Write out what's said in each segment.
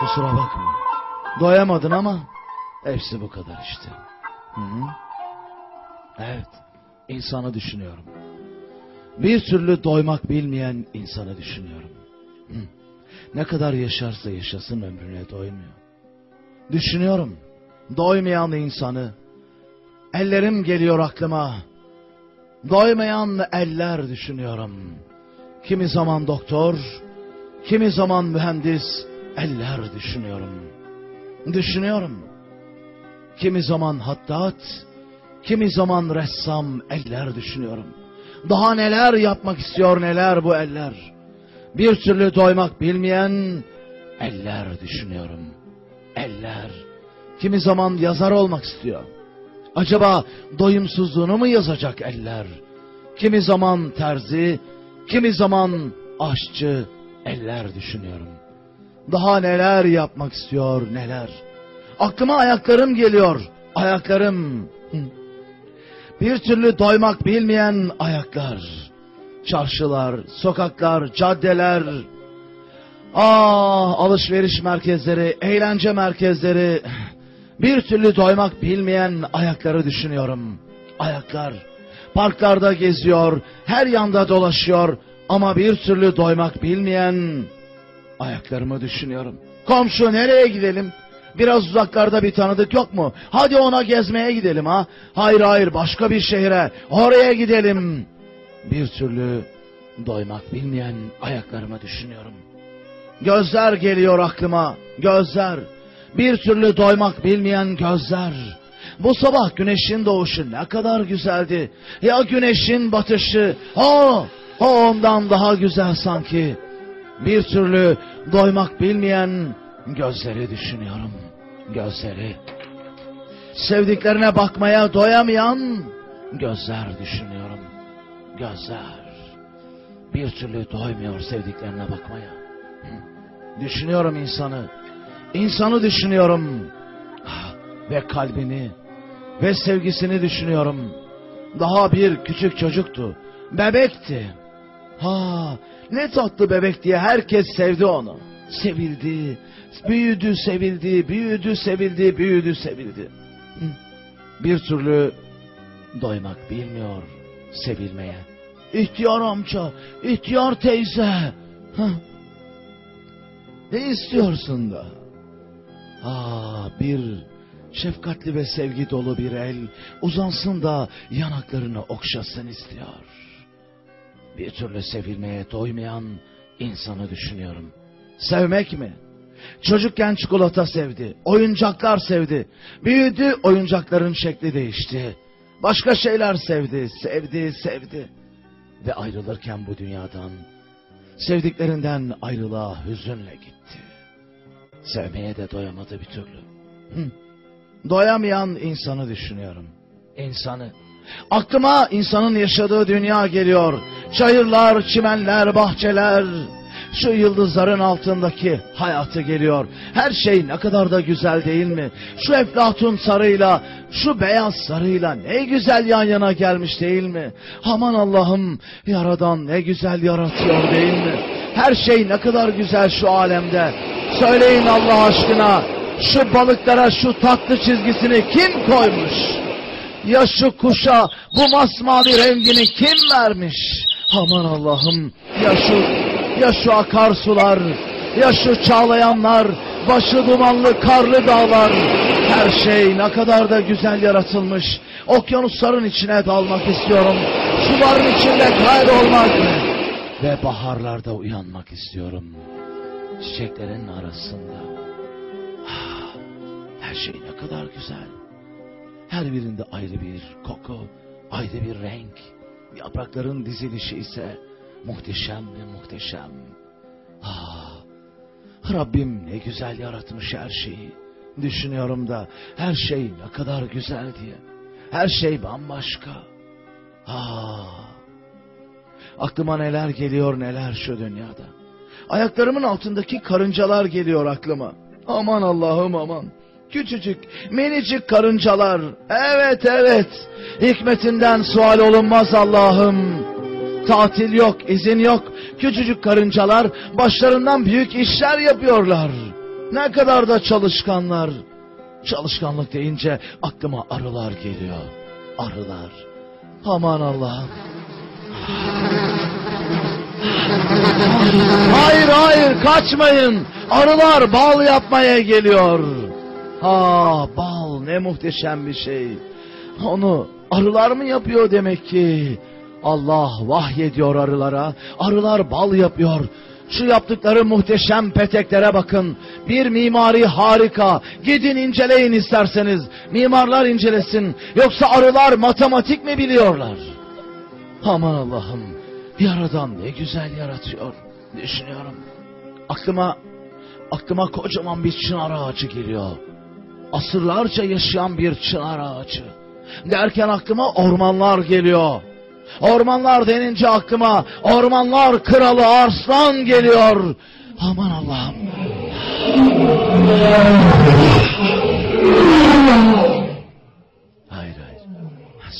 Kusura bakma. Doyamadın ama hepsi bu kadar işte. Hı -hı. Evet, insanı düşünüyorum. Bir türlü doymak bilmeyen insanı düşünüyorum. Hı. Ne kadar yaşarsa yaşasın ömrüne doymuyor. Düşünüyorum, doymayan insanı. Ellerim geliyor aklıma. Doymayan eller düşünüyorum. Kimi zaman doktor, kimi zaman mühendis eller düşünüyorum. Düşünüyorum. Kimi zaman hattat, kimi zaman ressam eller düşünüyorum. Daha neler yapmak istiyor neler bu eller. Bir türlü doymak bilmeyen eller düşünüyorum. Eller. Kimi zaman yazar olmak istiyor. Acaba doyumsuzluğunu mu yazacak eller? Kimi zaman terzi, kimi zaman aşçı eller düşünüyorum. Daha neler yapmak istiyor neler. Aklıma ayaklarım geliyor. Ayaklarım. Bir türlü doymak bilmeyen ayaklar. Çarşılar, sokaklar, caddeler. Ah alışveriş merkezleri, eğlence merkezleri. Bir türlü doymak bilmeyen ayakları düşünüyorum. Ayaklar. Parklarda geziyor, her yanda dolaşıyor ama bir türlü doymak bilmeyen ayaklarımı düşünüyorum. Komşu nereye gidelim? Biraz uzaklarda bir tanıdık yok mu? Hadi ona gezmeye gidelim ha. Hayır hayır başka bir şehre. Oraya gidelim. Bir türlü doymak bilmeyen ayaklarımı düşünüyorum. Gözler geliyor aklıma. Gözler. Bir türlü doymak bilmeyen gözler. Bu sabah güneşin doğuşu ne kadar güzeldi. Ya güneşin batışı. O, o ondan daha güzel sanki. Bir türlü doymak bilmeyen gözleri düşünüyorum. Gözleri. Sevdiklerine bakmaya doyamayan gözler düşünüyorum. Gözler. Bir türlü doymuyor sevdiklerine bakmaya. Düşünüyorum insanı. İnsanı düşünüyorum. Ve kalbini ve sevgisini düşünüyorum. Daha bir küçük çocuktu. Bebekti. Ha, ne tatlı bebek diye herkes sevdi onu. Sevildi, büyüdü, sevildi, büyüdü, sevildi, büyüdü, sevildi. Bir türlü doymak bilmiyor sevilmeye. İhtiyar amca, ihtiyar teyze. Ne istiyorsun da? Aa, bir şefkatli ve sevgi dolu bir el uzansın da yanaklarını okşasın istiyor. Bir türlü sevilmeye doymayan insanı düşünüyorum. Sevmek mi? Çocukken çikolata sevdi, oyuncaklar sevdi. Büyüdü, oyuncakların şekli değişti. Başka şeyler sevdi, sevdi, sevdi. Ve ayrılırken bu dünyadan, sevdiklerinden ayrılığa hüzünle gitti. Sevmeye de doyamadı bir türlü. Hı. Doyamayan insanı düşünüyorum. İnsanı. Aklıma insanın yaşadığı dünya geliyor. Çayırlar, çimenler, bahçeler. Şu yıldızların altındaki hayatı geliyor. Her şey ne kadar da güzel değil mi? Şu eflatun sarıyla, şu beyaz sarıyla ne güzel yan yana gelmiş değil mi? Aman Allah'ım, yaradan ne güzel yaratıyor değil mi? Her şey ne kadar güzel şu alemde. Söyleyin Allah aşkına, şu balıklara şu tatlı çizgisini kim koymuş? Ya şu kuşa bu masmavi rengini kim vermiş? Aman Allah'ım ya şu ya şu akarsular ya şu çağlayanlar başı dumanlı karlı dağlar her şey ne kadar da güzel yaratılmış. Okyanusların içine dalmak istiyorum. Suların içinde kaydolmak ve baharlarda uyanmak istiyorum. Çiçeklerin arasında. Ah, her şey ne kadar güzel. Her birinde ayrı bir koku, ayrı bir renk. Yaprakların dizilişi ise muhteşem ve muhteşem. Ah, Rabbim ne güzel yaratmış her şeyi. Düşünüyorum da her şey ne kadar güzel diye. Her şey bambaşka. Ah, aklıma neler geliyor neler şu dünyada. Ayaklarımın altındaki karıncalar geliyor aklıma. Aman Allah'ım aman. Küçücük, minicik karıncalar. Evet, evet. Hikmetinden sual olunmaz Allah'ım. Tatil yok, izin yok. Küçücük karıncalar başlarından büyük işler yapıyorlar. Ne kadar da çalışkanlar. Çalışkanlık deyince aklıma arılar geliyor. Arılar. Aman Allah'ım. Hayır hayır kaçmayın. Arılar bal yapmaya geliyor. Ha bal ne muhteşem bir şey. Onu arılar mı yapıyor demek ki? Allah vahyediyor arılara. Arılar bal yapıyor. Şu yaptıkları muhteşem peteklere bakın. Bir mimari harika. Gidin inceleyin isterseniz. Mimarlar incelesin. Yoksa arılar matematik mi biliyorlar? Aman Allah'ım. Yaradan ne güzel yaratıyor. Düşünüyorum. Aklıma, aklıma kocaman bir çınar ağacı geliyor. Asırlarca yaşayan bir çınar ağacı. Derken aklıma ormanlar geliyor. Ormanlar denince aklıma ormanlar kralı arslan geliyor. Aman Allah'ım. Hayır hayır.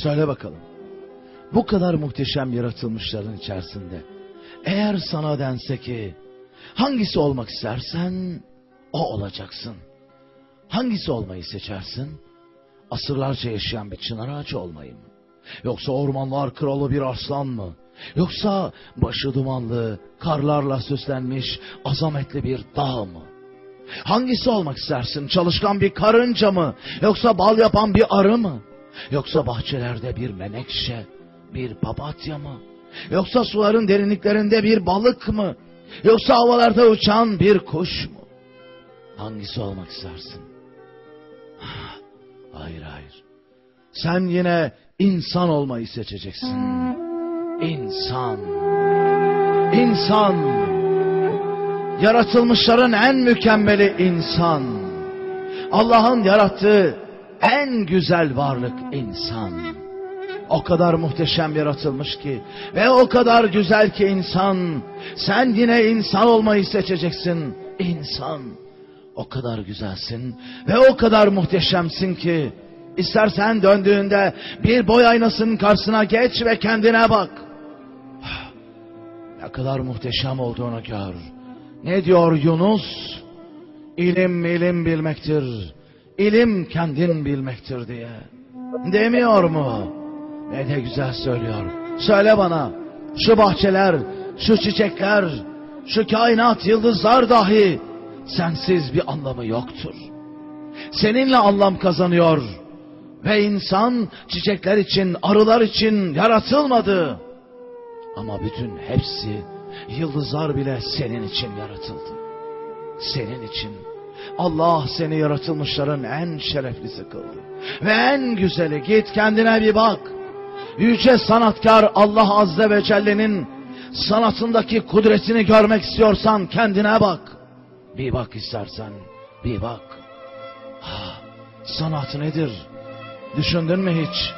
Söyle bakalım. Bu kadar muhteşem yaratılmışların içerisinde eğer sana dense ki hangisi olmak istersen o olacaksın. Hangisi olmayı seçersin? Asırlarca yaşayan bir çınar ağacı olmayı mı? Yoksa ormanlar kralı bir aslan mı? Yoksa başı dumanlı, karlarla süslenmiş, azametli bir dağ mı? Hangisi olmak istersin? Çalışkan bir karınca mı? Yoksa bal yapan bir arı mı? Yoksa bahçelerde bir menekşe, bir papatya mı? Yoksa suların derinliklerinde bir balık mı? Yoksa havalarda uçan bir kuş mu? Hangisi olmak istersin? Hayır hayır. Sen yine insan olmayı seçeceksin. İnsan. İnsan. Yaratılmışların en mükemmeli insan. Allah'ın yarattığı en güzel varlık insan. O kadar muhteşem yaratılmış ki ve o kadar güzel ki insan. Sen yine insan olmayı seçeceksin. İnsan. O kadar güzelsin ve o kadar muhteşemsin ki istersen döndüğünde bir boy aynasının karşısına geç ve kendine bak. Ne kadar muhteşem olduğunu gör. Ne diyor Yunus? İlim ilim bilmektir. İlim kendin bilmektir diye. Demiyor mu? Ne de güzel söylüyor. Söyle bana. Şu bahçeler, şu çiçekler, şu kainat yıldızlar dahi sensiz bir anlamı yoktur. Seninle anlam kazanıyor. Ve insan çiçekler için, arılar için yaratılmadı. Ama bütün hepsi, yıldızlar bile senin için yaratıldı. Senin için. Allah seni yaratılmışların en şereflisi kıldı. Ve en güzeli git kendine bir bak. Yüce sanatkar Allah Azze ve Celle'nin sanatındaki kudretini görmek istiyorsan kendine bak. Bir bak istersen, bir bak. Ha, sanat nedir? Düşündün mü hiç?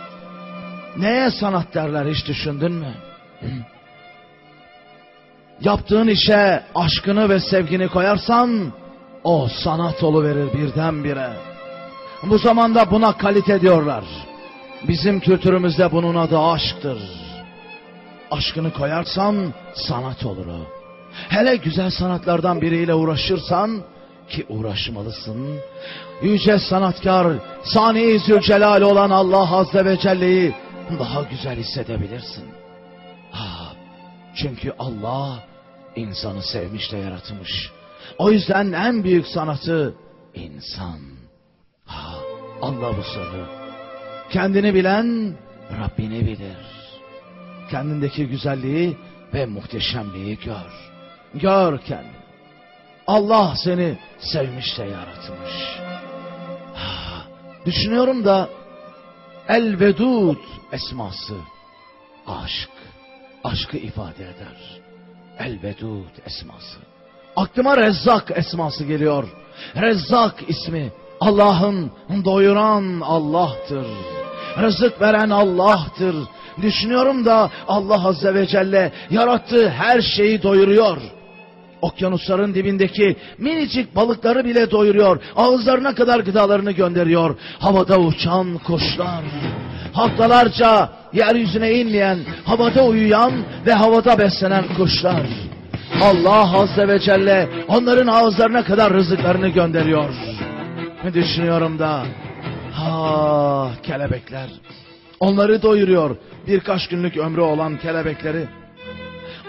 Neye sanat derler hiç düşündün mü? Hı? Yaptığın işe aşkını ve sevgini koyarsan o sanat verir birdenbire. Bu zamanda buna kalite diyorlar. Bizim kültürümüzde bunun adı aşktır. Aşkını koyarsan sanat olur o. Hele güzel sanatlardan biriyle uğraşırsan ki uğraşmalısın. Yüce sanatkar, sani Zülcelal olan Allah Azze ve Celle'yi daha güzel hissedebilirsin. Ha, çünkü Allah insanı sevmiş de yaratmış. O yüzden en büyük sanatı insan. Ha, Allah bu sırrı. Kendini bilen Rabbini bilir. Kendindeki güzelliği ve muhteşemliği gör. Gör kendini. Allah seni sevmiş de yaratmış. Düşünüyorum da El-Vedud esması aşk, aşkı ifade eder. El-Vedud esması. Aklıma Rezzak esması geliyor. Rezzak ismi Allah'ın doyuran Allah'tır. Rızık veren Allah'tır. Düşünüyorum da Allah Azze ve Celle yarattığı her şeyi doyuruyor. Okyanusların dibindeki minicik balıkları bile doyuruyor. Ağızlarına kadar gıdalarını gönderiyor. Havada uçan kuşlar. Haftalarca yeryüzüne inmeyen, havada uyuyan ve havada beslenen kuşlar. Allah Azze ve Celle onların ağızlarına kadar rızıklarını gönderiyor. Düşünüyorum da ha kelebekler onları doyuruyor birkaç günlük ömrü olan kelebekleri.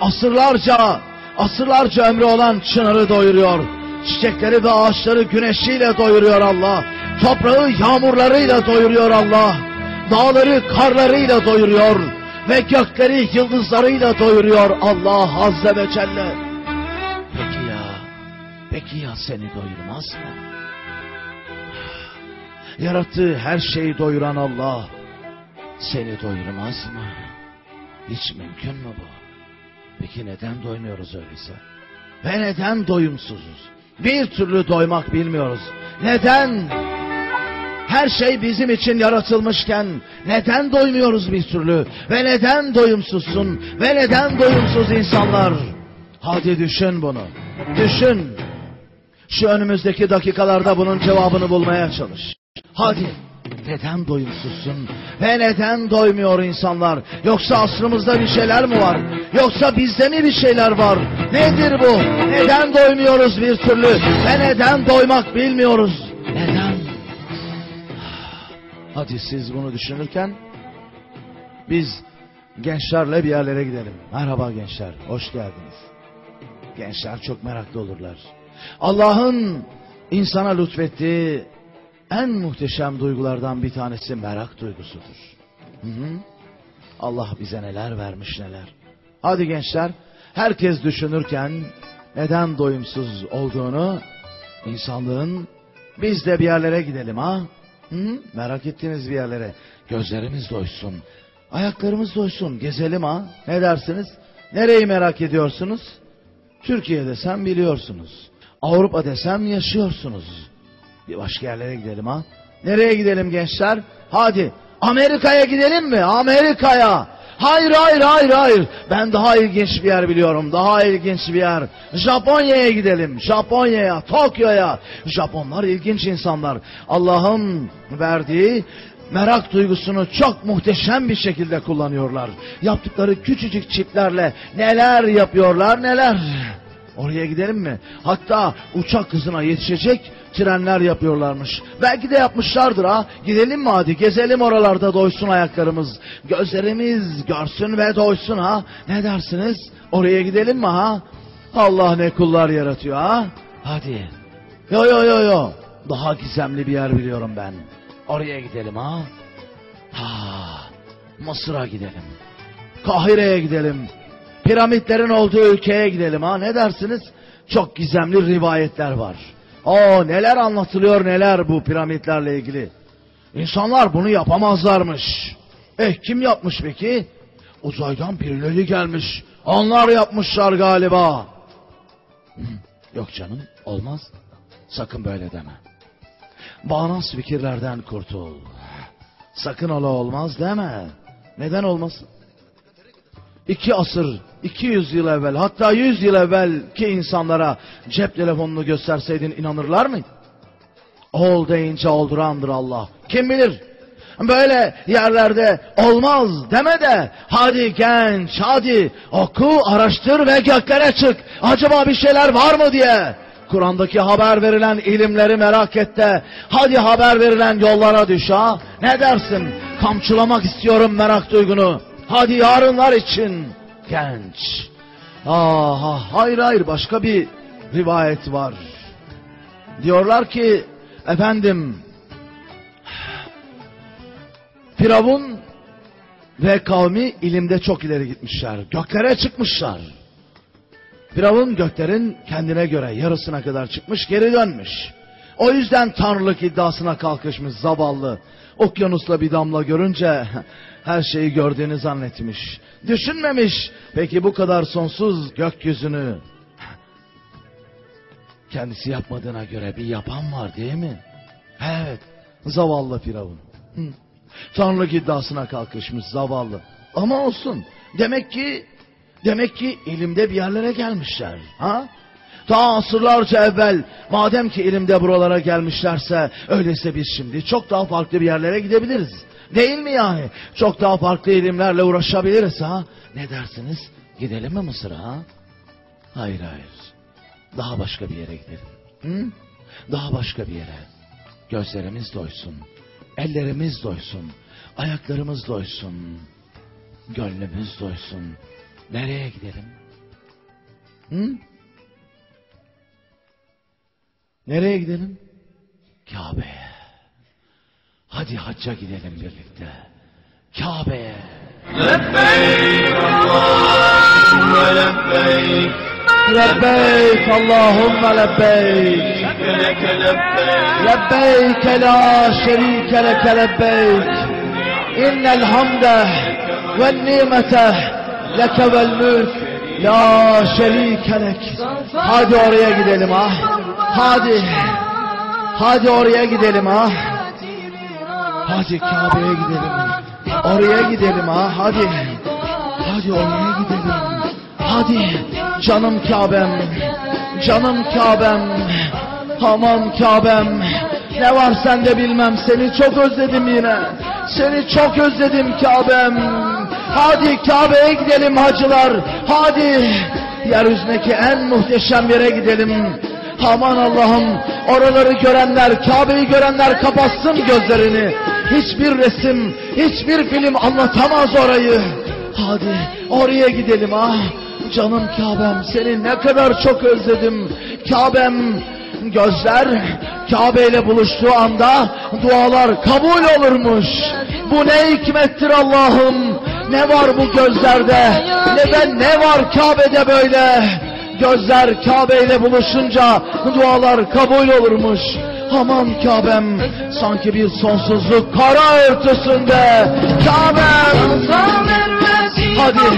Asırlarca asırlarca ömrü olan çınarı doyuruyor. Çiçekleri ve ağaçları güneşiyle doyuruyor Allah. Toprağı yağmurlarıyla doyuruyor Allah. Dağları karlarıyla doyuruyor. Ve gökleri yıldızlarıyla doyuruyor Allah Azze ve Celle. Peki ya, peki ya seni doyurmaz mı? Yarattığı her şeyi doyuran Allah seni doyurmaz mı? Hiç mümkün mü bu? Peki neden doymuyoruz öyleyse? Ve neden doyumsuzuz? Bir türlü doymak bilmiyoruz. Neden? Her şey bizim için yaratılmışken neden doymuyoruz bir türlü? Ve neden doyumsuzsun? Ve neden doyumsuz insanlar? Hadi düşün bunu. Düşün. Şu önümüzdeki dakikalarda bunun cevabını bulmaya çalış. Hadi. Neden doyumsuzsun? Ve neden doymuyor insanlar? Yoksa asrımızda bir şeyler mi var? Yoksa bizde mi bir şeyler var? Nedir bu? Neden doymuyoruz bir türlü? Ve neden doymak bilmiyoruz? Neden? Hadi siz bunu düşünürken biz gençlerle bir yerlere gidelim. Merhaba gençler, hoş geldiniz. Gençler çok meraklı olurlar. Allah'ın insana lütfettiği en muhteşem duygulardan bir tanesi merak duygusudur. Hı hı. Allah bize neler vermiş neler. Hadi gençler, herkes düşünürken neden doyumsuz olduğunu insanlığın biz de bir yerlere gidelim ha. Hı? Merak ettiğiniz bir yerlere. Gözlerimiz doysun. Ayaklarımız doysun. Gezelim ha. Ne dersiniz? Nereyi merak ediyorsunuz? Türkiye desem biliyorsunuz. Avrupa desem yaşıyorsunuz. Bir başka yerlere gidelim ha. Nereye gidelim gençler? Hadi Amerika'ya gidelim mi? Amerika'ya. Hayır hayır hayır hayır. Ben daha ilginç bir yer biliyorum. Daha ilginç bir yer. Japonya'ya gidelim. Japonya'ya, Tokyo'ya. Japonlar ilginç insanlar. Allah'ın verdiği merak duygusunu çok muhteşem bir şekilde kullanıyorlar. Yaptıkları küçücük çiplerle neler yapıyorlar neler. Oraya gidelim mi? Hatta uçak hızına yetişecek trenler yapıyorlarmış. Belki de yapmışlardır ha. Gidelim mi hadi gezelim oralarda doysun ayaklarımız. Gözlerimiz görsün ve doysun ha. Ne dersiniz? Oraya gidelim mi ha? Allah ne kullar yaratıyor ha. Hadi. Yo yo yo yo. Daha gizemli bir yer biliyorum ben. Oraya gidelim ha. Ha. Mısır'a gidelim. Kahire'ye gidelim. Piramitlerin olduğu ülkeye gidelim ha. Ne dersiniz? Çok gizemli rivayetler var. O neler anlatılıyor neler bu piramitlerle ilgili. İnsanlar bunu yapamazlarmış. Eh kim yapmış peki? Uzaydan birileri gelmiş. Onlar yapmışlar galiba. Yok canım olmaz. Sakın böyle deme. Bağnaz fikirlerden kurtul. Sakın ola olmaz deme. Neden olmasın? İki asır, iki yüz yıl evvel, hatta yüz yıl evvel ki insanlara cep telefonunu gösterseydin inanırlar mı? Ol deyince oldurandır Allah. Kim bilir? Böyle yerlerde olmaz deme de hadi genç hadi oku araştır ve göklere çık. Acaba bir şeyler var mı diye. Kur'an'daki haber verilen ilimleri merak et de hadi haber verilen yollara düş ha. Ne dersin? Kamçılamak istiyorum merak duygunu. Hadi yarınlar için genç. Aha, hayır hayır başka bir rivayet var. Diyorlar ki efendim Firavun ve kavmi ilimde çok ileri gitmişler. Göklere çıkmışlar. Firavun göklerin kendine göre yarısına kadar çıkmış geri dönmüş. O yüzden tanrılık iddiasına kalkışmış zavallı. Okyanusla bir damla görünce her şeyi gördüğünü zannetmiş. Düşünmemiş. Peki bu kadar sonsuz gökyüzünü kendisi yapmadığına göre bir yapan var değil mi? Evet. Zavallı Firavun. Hı. Tanrılık iddiasına kalkışmış zavallı. Ama olsun. Demek ki demek ki ilimde bir yerlere gelmişler. Ha? Ta asırlarca evvel madem ki ilimde buralara gelmişlerse öyleyse biz şimdi çok daha farklı bir yerlere gidebiliriz. Değil mi yani? Çok daha farklı ilimlerle uğraşabiliriz ha? Ne dersiniz? Gidelim mi Mısır'a ha? Hayır hayır. Daha başka bir yere gidelim. Hı? Daha başka bir yere. Gözlerimiz doysun. Ellerimiz doysun. Ayaklarımız doysun. Gönlümüz doysun. Nereye gidelim? Hı? Nereye gidelim? Kabe'ye. Hadi hacca gidelim birlikte. Kabe'ye. لبيك اللهم لبيك لبيك اللهم لبيك لك لبيك لبيك لا شريك لك لبيك إن الحمد والنعمة لك والملك La şerike lek. Hadi oraya gidelim ha. Hadi. Hadi oraya gidelim ha. Hadi Kabe'ye gidelim. Oraya gidelim ha. Hadi. Hadi oraya gidelim. Hadi. Canım Kabe'm. Canım Kabe'm. Aman Kabe'm. Ne var sende bilmem. Seni çok özledim yine. Seni çok özledim Kabe'm. Hadi Kabe'ye gidelim hacılar. Hadi. Yeryüzündeki en muhteşem yere gidelim. Aman Allah'ım oraları görenler, Kabe'yi görenler kapatsın gözlerini. Hiçbir resim, hiçbir film anlatamaz orayı. Hadi oraya gidelim ah. Canım Kabe'm seni ne kadar çok özledim. Kabe'm gözler Kabe ile buluştuğu anda dualar kabul olurmuş. Bu ne hikmettir Allah'ım. Ne var bu gözlerde? Ne de ne var Kabe'de böyle? Gözler Kabe ile buluşunca dualar kabul olurmuş. Aman Kabe'm sanki bir sonsuzluk kara örtüsünde. Kabe'm hadi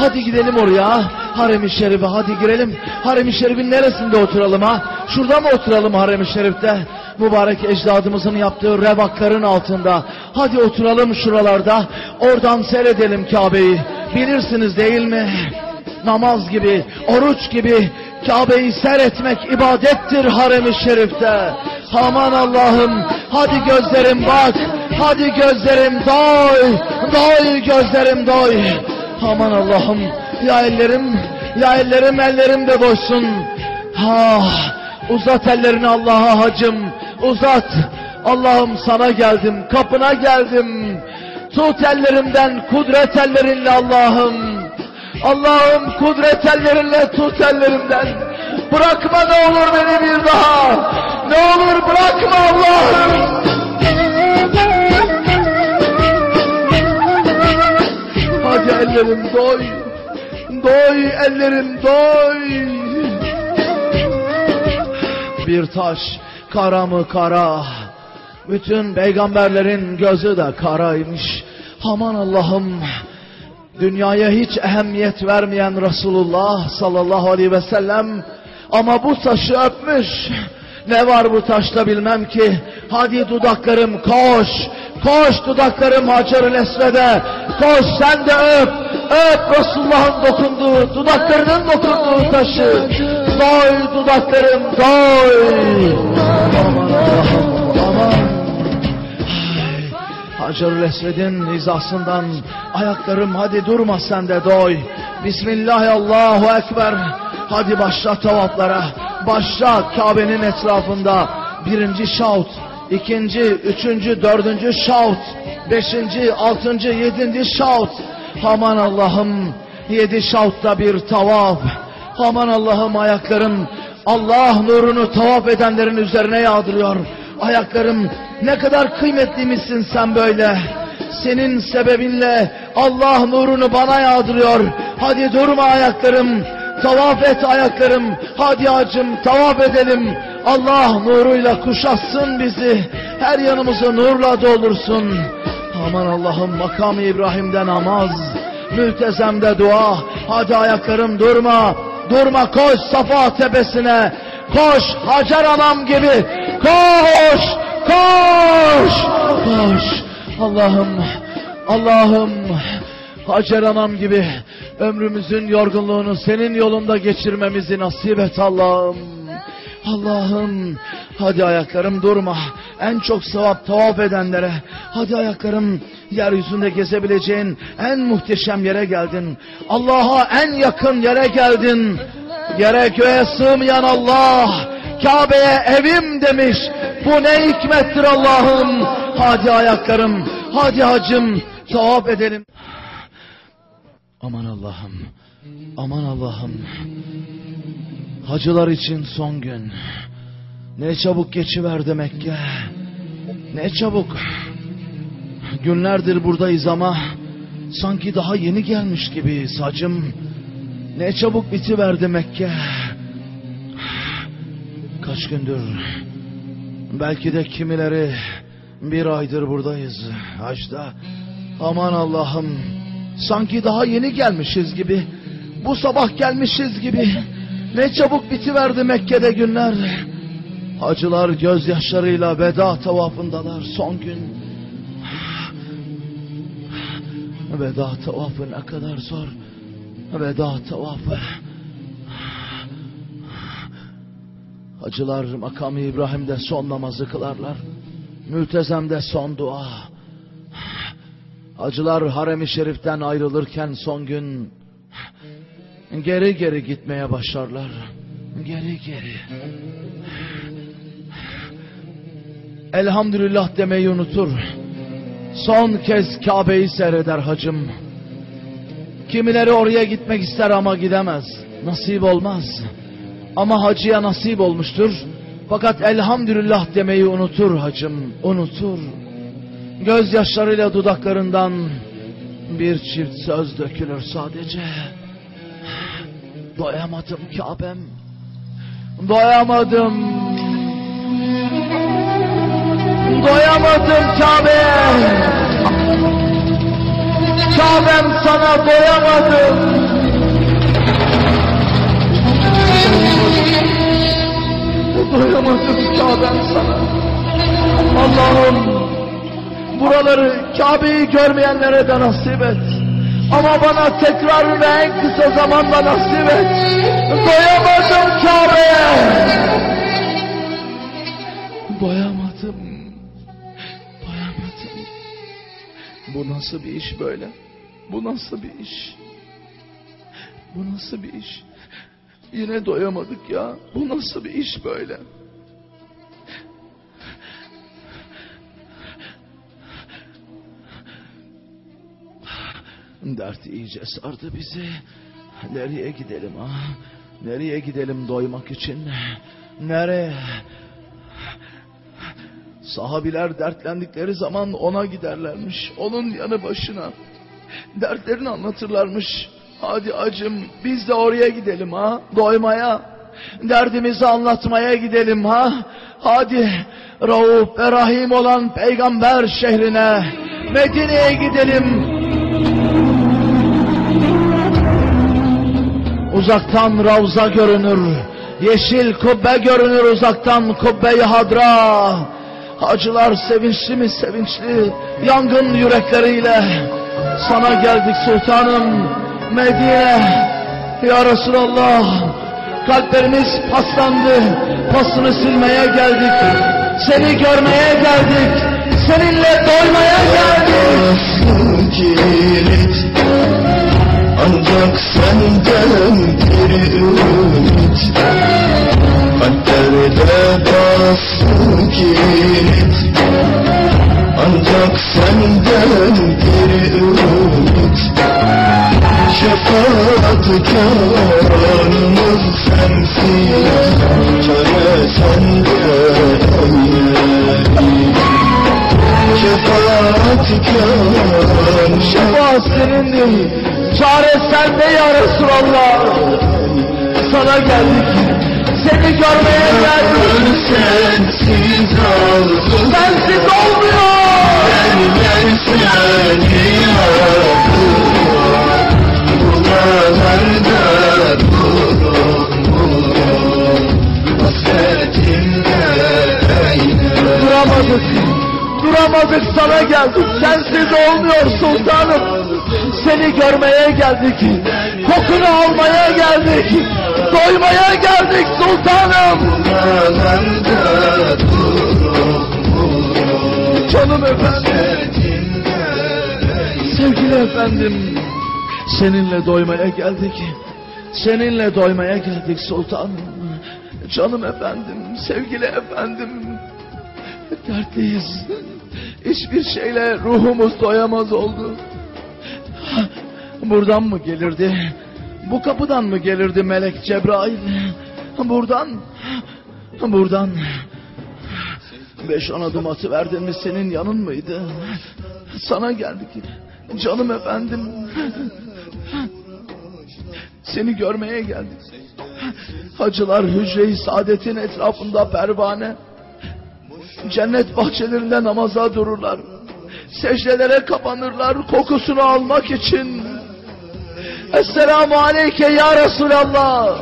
hadi gidelim oraya. Harem-i Şerif'e hadi girelim. Harem-i Şerif'in neresinde oturalım ha? Şurada mı oturalım Harem-i Şerif'te? Mübarek ecdadımızın yaptığı revakların altında. Hadi oturalım şuralarda. Oradan seyredelim Kabe'yi. Bilirsiniz değil mi? namaz gibi, oruç gibi Kabe'yi seyretmek ibadettir harem-i şerifte. Aman Allah'ım hadi gözlerim bak, hadi gözlerim doy, doy gözlerim doy. Aman Allah'ım ya ellerim, ya ellerim ellerim de doysun. Ha, uzat ellerini Allah'a hacım, uzat. Allah'ım sana geldim, kapına geldim. Tut ellerimden kudret ellerinle Allah'ım. Allah'ım kudret ellerinle tut ellerimden. Bırakma ne olur beni bir daha. Ne olur bırakma Allah'ım. Hadi ellerim doy. Doy ellerim doy. Bir taş kara mı kara. Bütün peygamberlerin gözü de karaymış. Aman Allah'ım. Dünyaya hiç ehemmiyet vermeyen Resulullah sallallahu aleyhi ve sellem ama bu taşı öpmüş. Ne var bu taşta bilmem ki. Hadi dudaklarım koş. Koş dudaklarım Hacer-ül Esved'e. Koş sen de öp. Öp Resulullah'ın dokunduğu, dudaklarının dokunduğu taşı. Doy dudaklarım doy. Aman aman. Hacer-ül Esved'in hizasından ayaklarım hadi durma sen de doy. Bismillah Allahu Ekber. Hadi başla tavaflara. Başla Kabe'nin etrafında. Birinci şaut, ikinci, üçüncü, dördüncü şaut, beşinci, altıncı, yedinci şaut. Aman Allah'ım yedi şautta bir tavaf. Aman Allah'ım ayaklarım Allah nurunu tavaf edenlerin üzerine yağdırıyor. Ayaklarım ne kadar kıymetliymişsin sen böyle. Senin sebebinle Allah nurunu bana yağdırıyor. Hadi durma ayaklarım. Tavaf et ayaklarım. Hadi acım tavaf edelim. Allah nuruyla kuşatsın bizi. Her yanımızı nurla doldursun. Aman Allah'ım makamı İbrahim'de namaz. Mültezemde dua. Hadi ayaklarım durma. Durma koş Safa tepesine. Koş Hacer anam gibi. Koş. Koş. Koş. Allah'ım. Allah'ım. Hacer anam gibi ömrümüzün yorgunluğunu senin yolunda geçirmemizi nasip et Allah'ım. Allah'ım hadi ayaklarım durma. En çok sevap tavaf edenlere. Hadi ayaklarım yeryüzünde gezebileceğin en muhteşem yere geldin. Allah'a en yakın yere geldin. Yere göğe sığmayan Allah Kabe'ye evim demiş. Bu ne hikmettir Allah'ım. Hadi ayaklarım, hadi hacım tavaf edelim. Aman Allah'ım, aman Allah'ım. Hacılar için son gün. Ne çabuk geçiverdi Mekke. Ne çabuk. Günlerdir buradayız ama sanki daha yeni gelmiş gibi sacım. Ne çabuk bitiverdi Mekke. Kaç gündür belki de kimileri bir aydır buradayız hacda. Aman Allah'ım sanki daha yeni gelmişiz gibi. Bu sabah gelmişiz gibi. Ne çabuk bitiverdi Mekke'de günler. Hacılar gözyaşlarıyla veda tavafındalar son gün. Veda tavafı ne kadar zor. Veda tavafı. Hacılar makamı İbrahim'de son namazı kılarlar. Mültezemde son dua. Hacılar harem-i şeriften ayrılırken son gün geri geri gitmeye başlarlar. Geri geri. Elhamdülillah demeyi unutur. Son kez Kabe'yi seyreder hacım. Kimileri oraya gitmek ister ama gidemez. Nasip olmaz. Ama hacıya nasip olmuştur. Fakat elhamdülillah demeyi unutur hacım. Unutur. Gözyaşlarıyla dudaklarından bir çift söz dökülür sadece. Doyamadım Kabe'm. Doyamadım. Doyamadım Kabe'ye. Kabe'm sana doyamadım. Doyamadım Kabe'm sana. Allah'ım buraları Kabe'yi görmeyenlere de nasip et. Ama bana tekrar ve en kısa zamanda nasip et. Doyamadım Kabe'ye. Doyamadım. Doyamadım. Bu nasıl bir iş böyle? Bu nasıl bir iş? Bu nasıl bir iş? Yine doyamadık ya. Bu nasıl bir iş böyle? Dert iyice sardı bizi. Nereye gidelim ha? Nereye gidelim doymak için? Nereye? Sahabiler dertlendikleri zaman ona giderlermiş. Onun yanı başına. Dertlerini anlatırlarmış. Hadi acım biz de oraya gidelim ha. Doymaya. Derdimizi anlatmaya gidelim ha. Hadi Rauf ve Rahim olan peygamber şehrine. Medine'ye gidelim. Uzaktan Ravza görünür. Yeşil kubbe görünür uzaktan kubbe-i hadra. Hacılar sevinçli mi sevinçli, yangın yürekleriyle sana geldik sultanım Medine. Ya Resulallah kalplerimiz paslandı, pasını silmeye geldik. Seni görmeye geldik, seninle doymaya senden bir ümit Kalplerde bastı kilit Ancak senden bir ümit Şefaatkarımız sensin Çare sende eylerim Şefaatkarım Şefaat senindir, çare sende ya Resulallah. Sana geldik, seni görmeye geldik. Sensiz aldım Sensiz olmuyor. Eller seni arıyor Buralarda durun durun Hasretimde eyler Duramadık, duramadık sana geldik. Sensiz olmuyor sultanım. Seni görmeye geldik. Kokunu almaya geldik. Doymaya geldik sultanım. Canım efendim, sevgili efendim. Seninle doymaya geldik. Seninle doymaya geldik sultanım. Canım efendim, sevgili efendim. Dertliyiz. Hiçbir şeyle ruhumuz doyamaz oldu. Buradan mı gelirdi? Bu kapıdan mı gelirdi melek Cebrail? Buradan, buradan. Beş on adım atıverdin mi senin yanın mıydı? Sana geldik. Canım efendim. Seni görmeye geldik. Hacılar hücre-i saadetin etrafında pervane. Cennet bahçelerinde namaza dururlar. Secdelere kapanırlar kokusunu almak için. Esselamu aleyke ya Resulallah.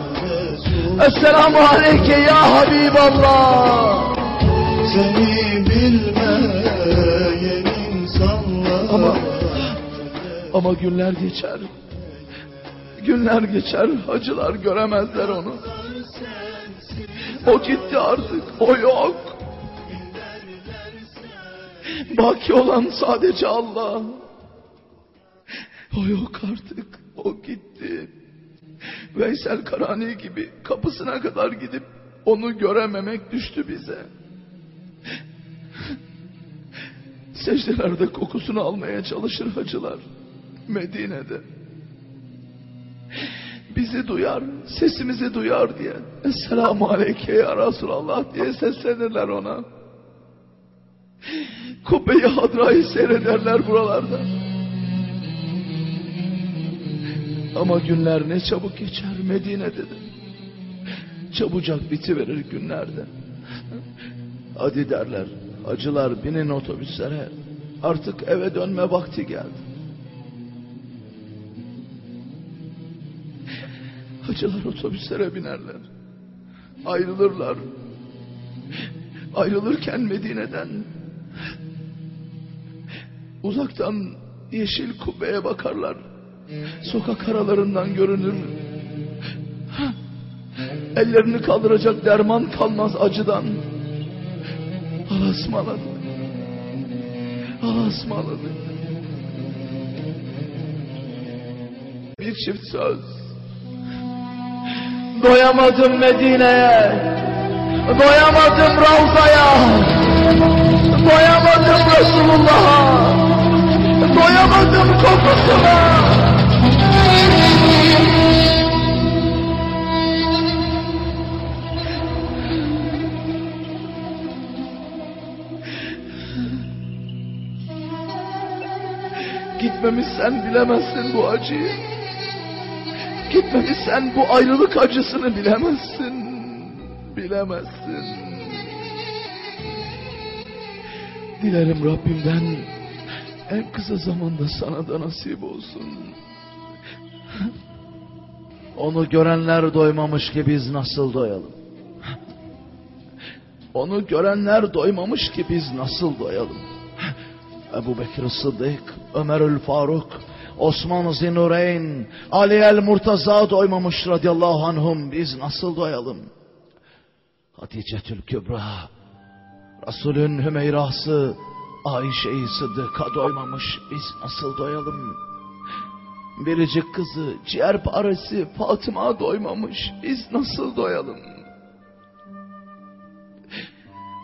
Esselamu aleyke ya Habiballah. Seni bilmeyen insanlar Ama ama günler geçer. Günler geçer. Hacılar göremezler onu. O gitti artık. O yok. Baki olan sadece Allah. O yok artık. O gitti. Veysel Karani gibi kapısına kadar gidip onu görememek düştü bize. Secdelerde kokusunu almaya çalışır hacılar. Medine'de. Bizi duyar, sesimizi duyar diye. Esselamu aleyke ya Resulallah diye seslenirler ona. Kubbe-i Hadra'yı seyrederler buralarda. Ama günler ne çabuk geçer Medine'de de. Çabucak bitiverir günlerde. Hadi derler, hacılar binin otobüslere. Artık eve dönme vakti geldi. Hacılar otobüslere binerler. Ayrılırlar. Ayrılırken Medine'den uzaktan yeşil kubbeye bakarlar. Sokak aralarından görünür. Ellerini kaldıracak derman kalmaz acıdan. Allah'a ısmarladık. Allah'a ısmarladık. Bir çift söz. Doyamadım Medine'ye. Doyamadım Ravza'ya. Doyamadım Resulullah'a. Doyamadım kokusuna. Gitmemişsen bilemezsin bu acıyı. Gitmemişsen bu ayrılık acısını bilemezsin. Bilemezsin. Dilerim Rabbimden en kısa zamanda sana da nasip olsun. Onu görenler doymamış ki biz nasıl doyalım? Onu görenler doymamış ki biz nasıl doyalım? Ebu Bekir Sıddık, Ömerül Faruk, Osman Zinureyn, Ali el Murtaza doymamış radıyallahu anhum biz nasıl doyalım? Haticetül Kübra, Resulün Hümeyrası, Ayşe-i Sıddık'a doymamış biz nasıl doyalım? Biricik kızı, ciğerparesi Fatıma doymamış biz nasıl doyalım?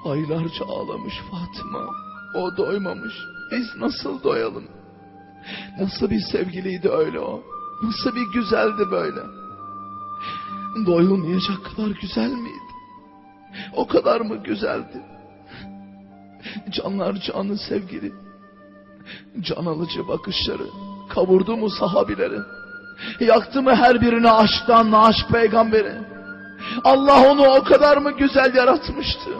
Aylarca ağlamış Fatıma, o doymamış biz nasıl doyalım? Nasıl bir sevgiliydi öyle o? Nasıl bir güzeldi böyle? Doyulmayacak kadar güzel miydi? O kadar mı güzeldi? Canlar canı sevgili. Can alıcı bakışları. Kavurdu mu sahabileri? Yaktı mı her birini aşktan aşk peygamberi? Allah onu o kadar mı güzel yaratmıştı?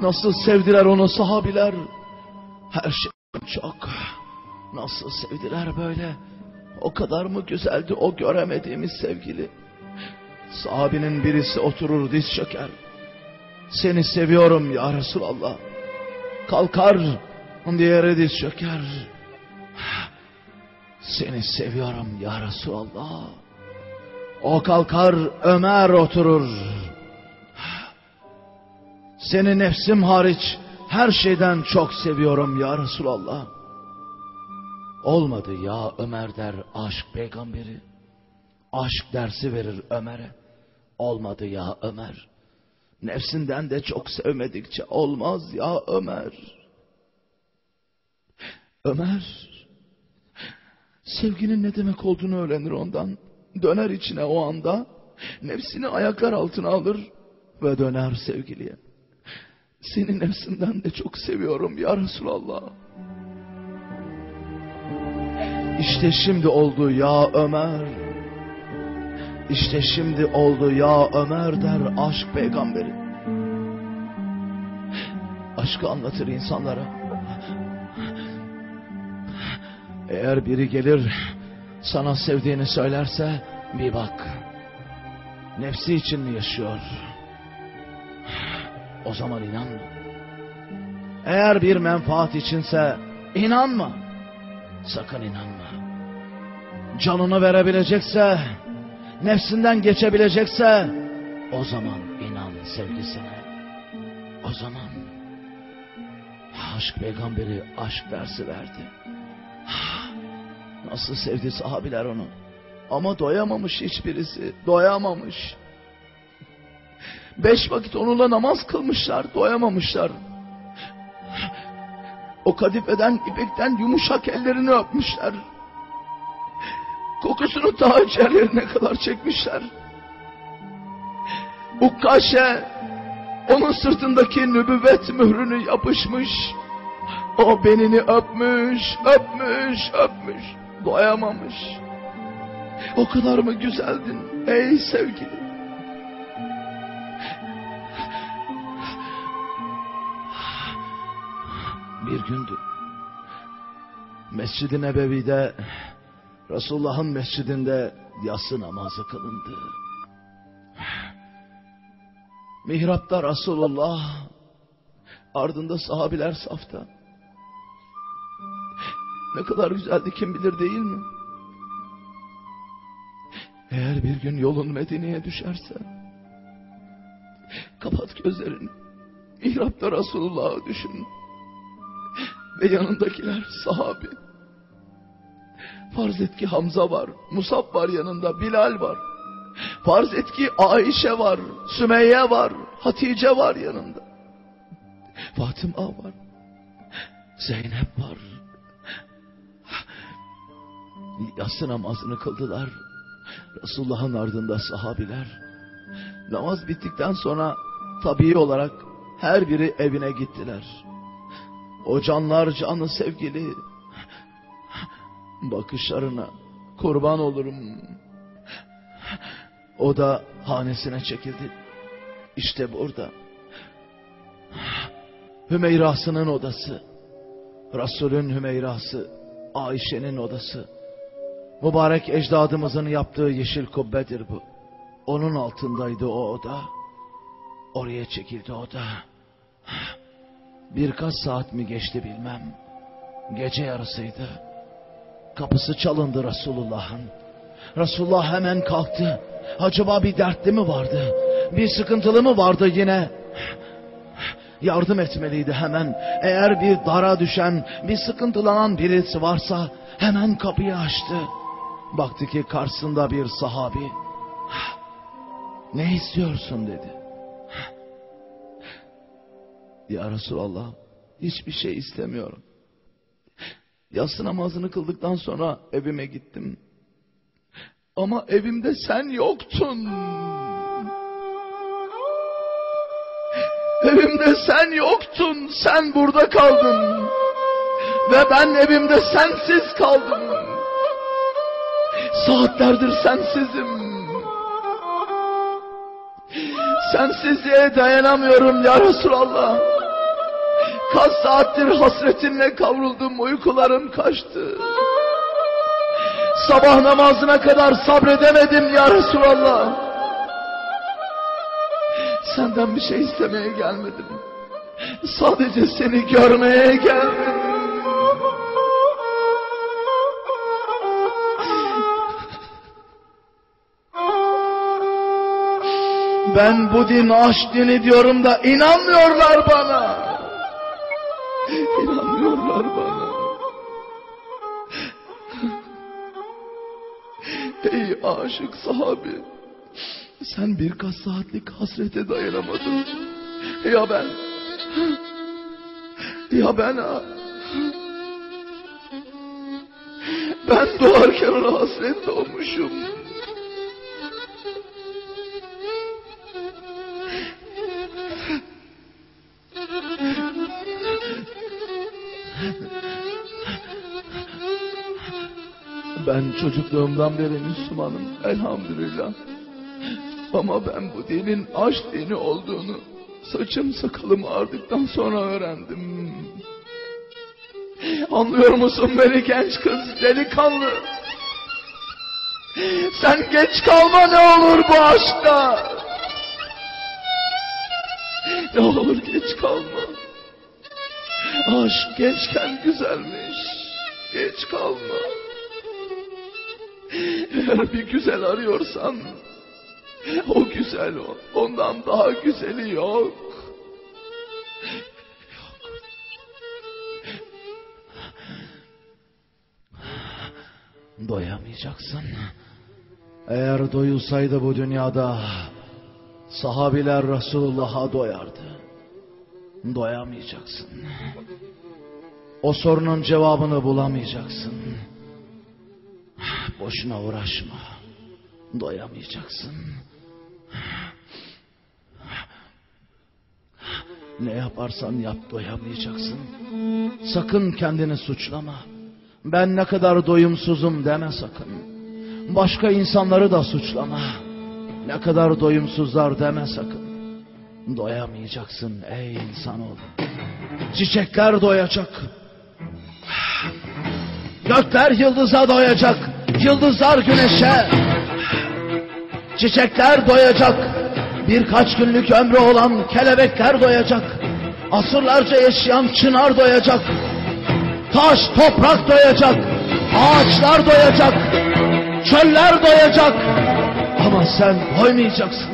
Nasıl sevdiler onu sahabiler? Her şey çok. Nasıl sevdiler böyle? O kadar mı güzeldi o göremediğimiz sevgili? Sahabinin birisi oturur diz çöker. Seni seviyorum ya Resulallah. Kalkar diğeri diz çöker. Seni seviyorum ya Resulallah. O kalkar Ömer oturur. Seni nefsim hariç her şeyden çok seviyorum ya Resulallah. Olmadı ya Ömer der aşk peygamberi. aşk dersi verir Ömer'e. Olmadı ya Ömer. Nefsinden de çok sevmedikçe olmaz ya Ömer. Ömer, sevginin ne demek olduğunu öğrenir ondan. Döner içine o anda, nefsini ayaklar altına alır ve döner sevgiliye. Seni nefsinden de çok seviyorum ya Resulallah. İşte şimdi oldu ya Ömer. İşte şimdi oldu ya Ömer der aşk peygamberi. Aşkı anlatır insanlara. Eğer biri gelir sana sevdiğini söylerse bir bak. Nefsi için mi yaşıyor? O zaman inanma. Eğer bir menfaat içinse inanma. Sakın inanma. Canını verebilecekse, nefsinden geçebilecekse o zaman inan sevgisine. O zaman aşk peygamberi aşk dersi verdi. Nasıl sevdi sahabiler onu. Ama doyamamış hiçbirisi. Doyamamış. Beş vakit onunla namaz kılmışlar. Doyamamışlar. O kadifeden, ipekten yumuşak ellerini öpmüşler. Kokusunu ta içerlerine kadar çekmişler. Ukkaşe onun sırtındaki nübüvvet mührünü yapışmış. O benini öpmüş, öpmüş, öpmüş. Doyamamış. O kadar mı güzeldin ey sevgili? Bir gündü. Mescid-i Nebevi'de Resulullah'ın mescidinde yatsı namazı kılındı. Mihrapta Resulullah, ardında sahabiler safta. Ne kadar güzeldi kim bilir değil mi? Eğer bir gün yolun Medine'ye düşerse, kapat gözlerini, mihrapta Resulullah'ı düşün. Ve yanındakiler sahabi. Farz et ki Hamza var, Musab var yanında, Bilal var. Farz et ki Ayşe var, Sümeyye var, Hatice var yanında. Fatıma var, Zeynep var. Yatsı namazını kıldılar. Resulullah'ın ardında sahabiler. Namaz bittikten sonra tabii olarak her biri evine gittiler. O canlar canı sevgili bakışlarına kurban olurum. O da hanesine çekildi. İşte burada. Hümeyrasının odası. Resulün Hümeyrası. Ayşe'nin odası. Mübarek ecdadımızın yaptığı yeşil kubbedir bu. Onun altındaydı o oda. Oraya çekildi o da. Birkaç saat mi geçti bilmem. Gece yarısıydı. Kapısı çalındı Resulullah'ın. Resulullah hemen kalktı. Acaba bir dertli mi vardı? Bir sıkıntılı mı vardı yine? Yardım etmeliydi hemen. Eğer bir dara düşen, bir sıkıntılanan birisi varsa hemen kapıyı açtı. Baktı ki karşısında bir sahabi. Ne istiyorsun dedi. Ya Resulallah hiçbir şey istemiyorum. Yatsı namazını kıldıktan sonra evime gittim. Ama evimde sen yoktun. Evimde sen yoktun. Sen burada kaldın. Ve ben evimde sensiz kaldım. Saatlerdir sensizim. Sensizliğe dayanamıyorum ya Resulallah. Kaç saattir hasretinle kavruldum uykularım kaçtı. Sabah namazına kadar sabredemedim ya Resulallah. Senden bir şey istemeye gelmedim. Sadece seni görmeye geldim. Ben bu din aşk dini diyorum da inanmıyorlar bana. İnanmıyorlar bana. Ey aşık sahabi. Sen birkaç saatlik hasrete dayanamadın. Ya ben? Ya ben ha? Ben doğarken ona hasret doğmuşum. Ben çocukluğumdan beri Müslümanım elhamdülillah. Ama ben bu dinin aşk dini olduğunu saçım sakalım ağardıktan sonra öğrendim. Anlıyor musun beni genç kız delikanlı? Sen geç kalma ne olur bu aşkta. Ne olur geç kalma. Aşk gençken güzelmiş. Geç kalma. Eğer bir güzel arıyorsan o güzel o. Ondan daha güzeli yok. Doyamayacaksın. Eğer doyulsaydı bu dünyada sahabiler Resulullah'a doyardı. Doyamayacaksın. O sorunun cevabını bulamayacaksın. Boşuna uğraşma. Doyamayacaksın. Ne yaparsan yap doyamayacaksın. Sakın kendini suçlama. Ben ne kadar doyumsuzum deme sakın. Başka insanları da suçlama. Ne kadar doyumsuzlar deme sakın. Doyamayacaksın ey insanoğlu. Çiçekler doyacak. Gökler yıldıza doyacak. Yıldızlar güneşe. Çiçekler doyacak. Birkaç günlük ömrü olan kelebekler doyacak. Asırlarca yaşayan çınar doyacak. Taş, toprak doyacak. Ağaçlar doyacak. Çöller doyacak. Ama sen doymayacaksın.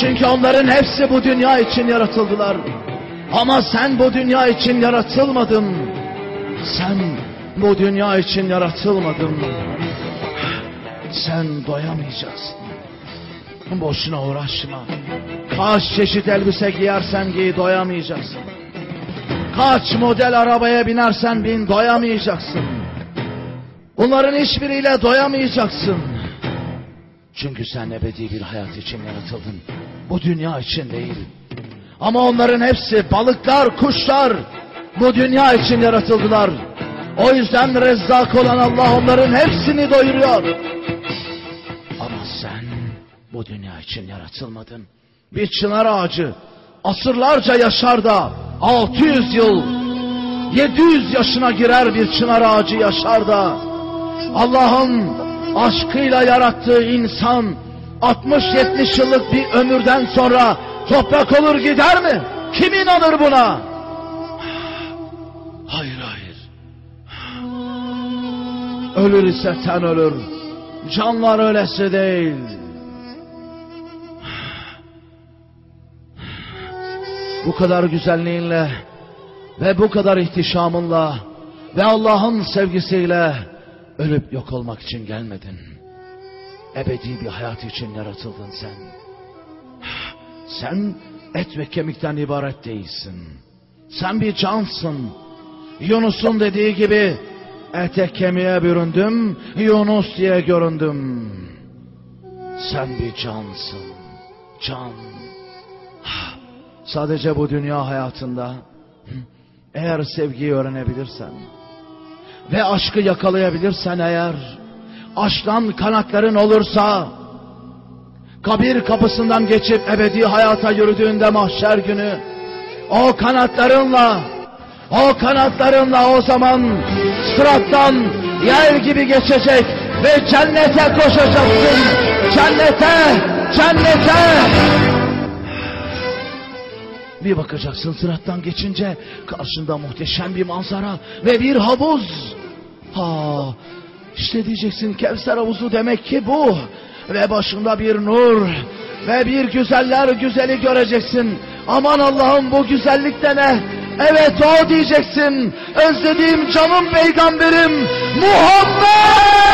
Çünkü onların hepsi bu dünya için yaratıldılar. Ama sen bu dünya için yaratılmadın. Sen bu dünya için yaratılmadın. Sen doyamayacaksın. Boşuna uğraşma. Kaç çeşit elbise giyersen giy doyamayacaksın. Kaç model arabaya binersen bin doyamayacaksın. Bunların hiçbiriyle doyamayacaksın. Çünkü sen ebedi bir hayat için yaratıldın. Bu dünya için değil. Ama onların hepsi balıklar, kuşlar bu dünya için yaratıldılar. O yüzden rezzak olan Allah onların hepsini doyuruyor. Ama sen bu dünya için yaratılmadın. Bir çınar ağacı asırlarca yaşar da 600 yıl 700 yaşına girer bir çınar ağacı yaşar da Allah'ın aşkıyla yarattığı insan 60-70 yıllık bir ömürden sonra toprak olur gider mi? Kim inanır buna? Hayır hayır. Ölür ise ten ölür. Canlar öylesi değil. Bu kadar güzelliğinle ve bu kadar ihtişamınla ve Allah'ın sevgisiyle ölüp yok olmak için gelmedin. Ebedi bir hayat için yaratıldın sen. Sen et ve kemikten ibaret değilsin. Sen bir cansın. Yunus'un dediği gibi ete kemiğe büründüm, Yunus diye göründüm. Sen bir cansın. Can. Sadece bu dünya hayatında eğer sevgiyi öğrenebilirsen ve aşkı yakalayabilirsen eğer aşktan kanatların olursa kabir kapısından geçip ebedi hayata yürüdüğünde mahşer günü o kanatlarınla o kanatlarınla o zaman sırattan yer gibi geçecek ve cennete koşacaksın. Cennete, cennete. Bir bakacaksın sırattan geçince karşında muhteşem bir manzara ve bir havuz. Ha, işte diyeceksin Kevser havuzu demek ki bu. Ve başında bir nur ve bir güzeller güzeli göreceksin. Aman Allah'ım bu güzellik de ne? Evet o diyeceksin. Özlediğim canım peygamberim Muhammed!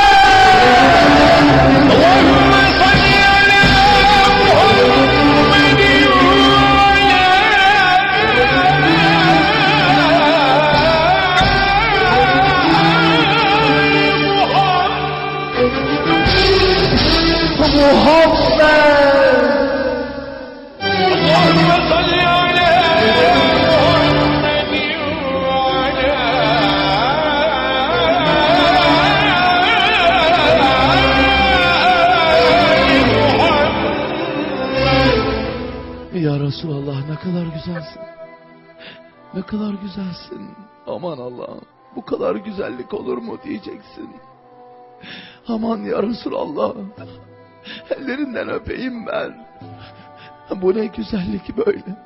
Resulallah ne kadar güzelsin. Ne kadar güzelsin. Aman Allah'ım bu kadar güzellik olur mu diyeceksin. Aman ya Resulallah. Ellerinden öpeyim ben. Bu ne güzellik böyle.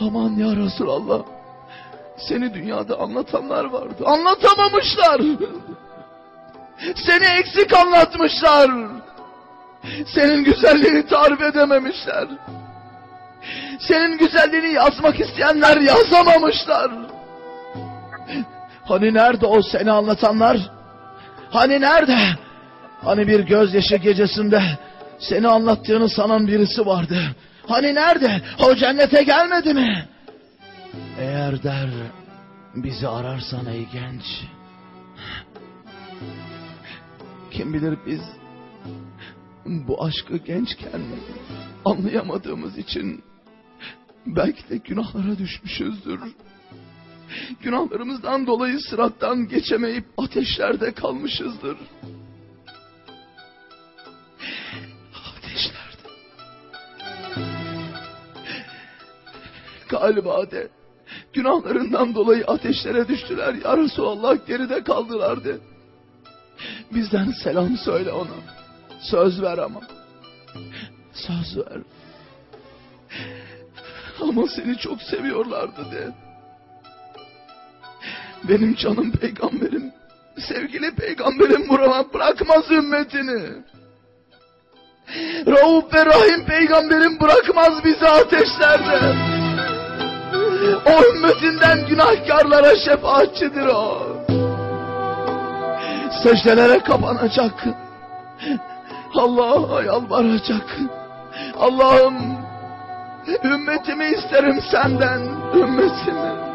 Aman ya Resulallah. Seni dünyada anlatanlar vardı. Anlatamamışlar. Seni eksik anlatmışlar. Senin güzelliğini tarif edememişler. Senin güzelliğini yazmak isteyenler yazamamışlar. Hani nerede o seni anlatanlar? Hani nerede? Hani bir gözyaşı gecesinde seni anlattığını sanan birisi vardı. Hani nerede? O cennete gelmedi mi? Eğer der bizi ararsan ey genç. Kim bilir biz bu aşkı gençken anlayamadığımız için belki de günahlara düşmüşüzdür. Günahlarımızdan dolayı sırattan geçemeyip ateşlerde kalmışızdır. Ateşlerde. Galiba de günahlarından dolayı ateşlere düştüler. Ya Resulallah geride kaldılar de. Bizden selam söyle ona. Söz ver ama. Söz ver. Ama seni çok seviyorlardı de. Benim canım peygamberim, sevgili peygamberim burada bırakmaz ümmetini. Rauf ve Rahim peygamberim bırakmaz bizi ateşlerde. O ümmetinden günahkarlara şefaatçidir o. Secdelere kapanacak. Allah'a yalvaracak. Allah'ım ümmetimi isterim senden, ümmetimi.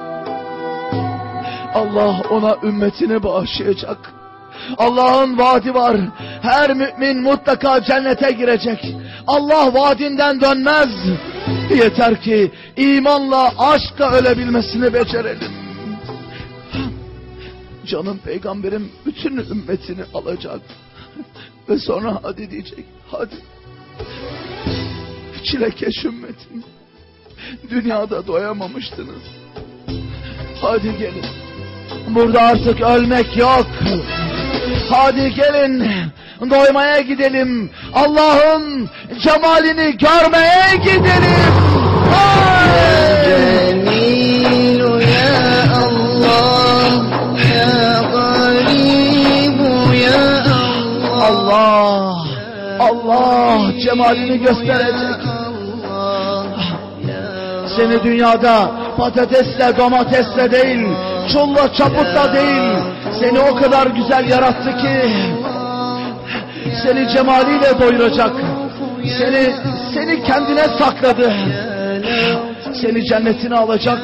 Allah ona ümmetini bağışlayacak. Allah'ın vaadi var. Her mümin mutlaka cennete girecek. Allah vaadinden dönmez. Yeter ki imanla, aşkla ölebilmesini becerelim. Canım peygamberim bütün ümmetini alacak. Ve sonra hadi diyecek. Hadi. Çilekeş ümmetim. Dünyada doyamamıştınız. Hadi gelin. Burada artık ölmek yok. Hadi gelin. Doymaya gidelim. Allah'ın cemalini görmeye gidelim. Cemilu ya Allah ya garibu ya Allah Allah Allah cemalini gösterecek. Seni dünyada patatesle, domatesle değil, çulla, çaputla değil, seni o kadar güzel yarattı ki, seni cemaliyle doyuracak. Seni, seni kendine sakladı. Seni cennetine alacak,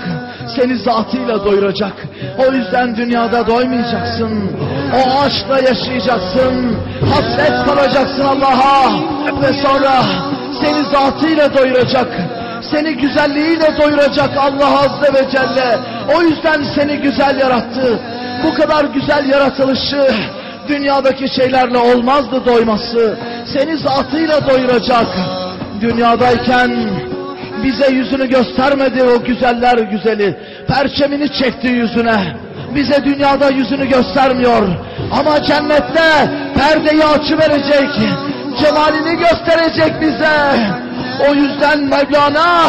seni zatıyla doyuracak. O yüzden dünyada doymayacaksın. O aşkla yaşayacaksın. Hasret kalacaksın Allah'a. Ve sonra seni zatıyla doyuracak. Seni güzelliğiyle doyuracak Allah Azze ve Celle. O yüzden seni güzel yarattı. Bu kadar güzel yaratılışı dünyadaki şeylerle olmazdı doyması. Seni zatıyla doyuracak. Dünyadayken bize yüzünü göstermedi o güzeller güzeli. Perçemini çekti yüzüne. Bize dünyada yüzünü göstermiyor. Ama cennette perdeyi açı verecek. Cemalini gösterecek bize. O yüzden Mevlana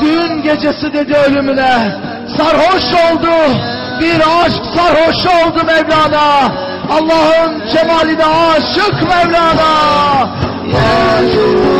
düğün gecesi dedi ölümüne. Sarhoş oldu. Bir aşk sarhoş oldu Mevlana. Allah'ın cemaline aşık Mevlana. يا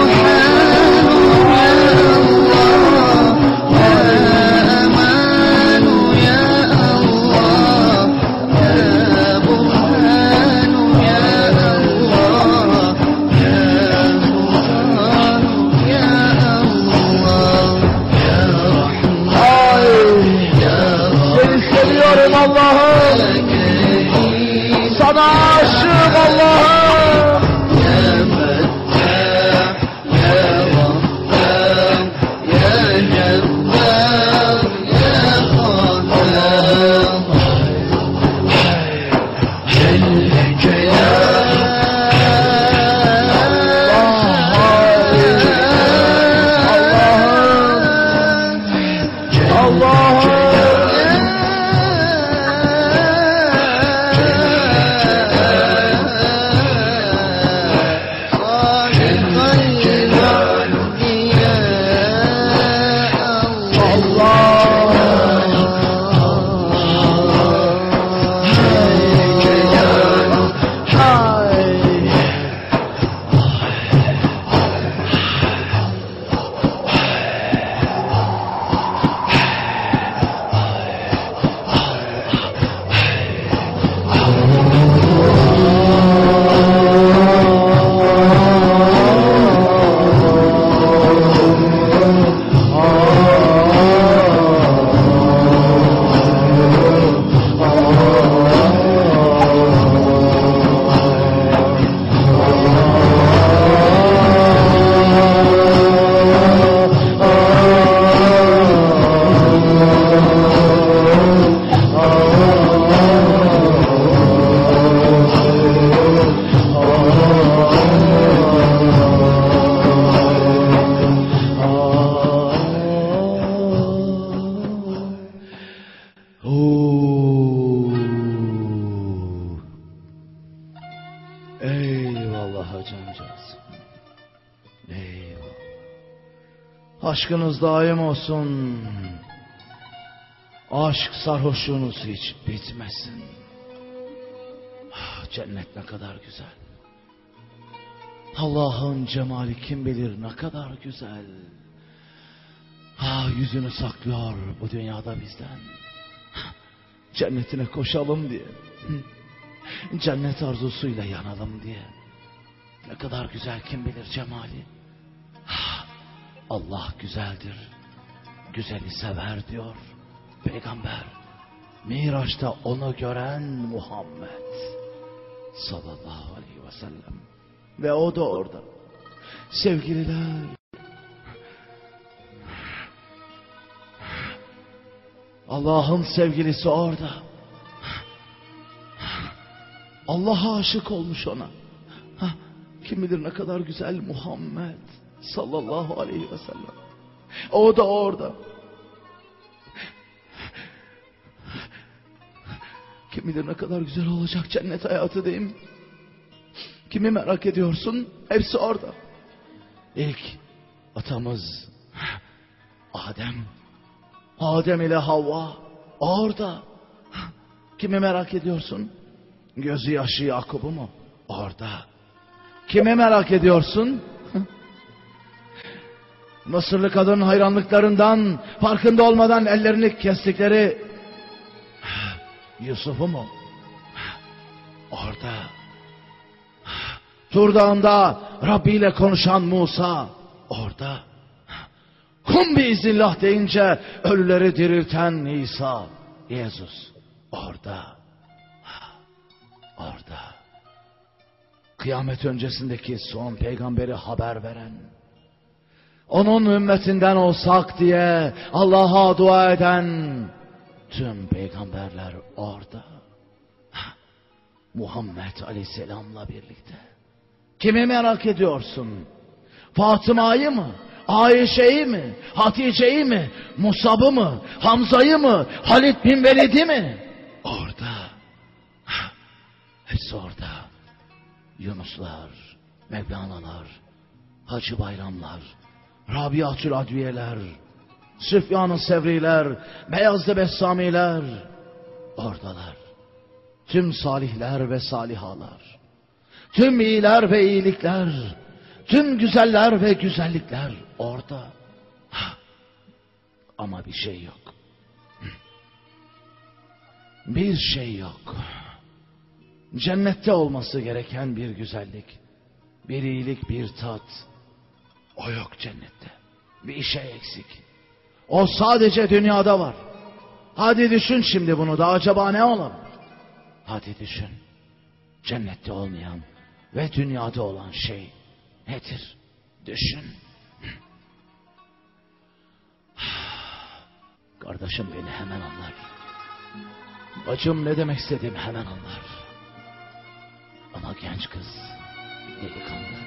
Aşkınız daim olsun. Aşk sarhoşluğunuz hiç bitmesin. Ah, Cennet ne kadar güzel. Allah'ın cemali kim bilir ne kadar güzel. Ha yüzünü saklıyor bu dünyada bizden. Cennetine koşalım diye. Cennet arzusuyla yanalım diye. Ne kadar güzel kim bilir cemali. Allah güzeldir. Güzeli sever diyor peygamber. Miraç'ta onu gören Muhammed sallallahu aleyhi ve sellem. Ve o da orada. Sevgililer. Allah'ın sevgilisi orada. Allah'a aşık olmuş ona. Kim bilir ne kadar güzel Muhammed sallallahu aleyhi ve sellem. O da orada. Kim bilir ne kadar güzel olacak cennet hayatı değil mi? Kimi merak ediyorsun? Hepsi orada. İlk atamız Adem. Adem ile Havva orada. Kimi merak ediyorsun? Gözü yaşı Yakup'u mu? Orada. Kimi merak ediyorsun? Mısırlı kadın hayranlıklarından farkında olmadan ellerini kestikleri Yusuf'u mu? Orada. Tur Dağı'nda Rabbi ile konuşan Musa orada. Kum biiznillah deyince ölüleri dirilten İsa, Yesus orada. Orada. Kıyamet öncesindeki son peygamberi haber veren, onun ümmetinden olsak diye Allah'a dua eden tüm peygamberler orada. Muhammed Aleyhisselam'la birlikte. Kimi merak ediyorsun? Fatıma'yı mı? Ayşe'yi mi? Hatice'yi mi? Musab'ı mı? Hamza'yı mı? Halid bin Velid'i mi? Orada. Hepsi orada. Yunuslar, Mevlana'lar, Hacı Bayramlar, Rabiatül Adviyeler, Süfyan-ı Sevriler, Beyazlı Bessamiler oradalar. Tüm salihler ve salihalar, tüm iyiler ve iyilikler, tüm güzeller ve güzellikler orada. Ama bir şey yok. Bir şey yok. Cennette olması gereken bir güzellik, bir iyilik, bir tat. O yok cennette. Bir şey eksik. O sadece dünyada var. Hadi düşün şimdi bunu da acaba ne olur? Hadi düşün. Cennette olmayan ve dünyada olan şey nedir? Düşün. Kardeşim beni hemen anlar. Bacım ne demek istediğimi hemen anlar. Ama genç kız, delikanlı.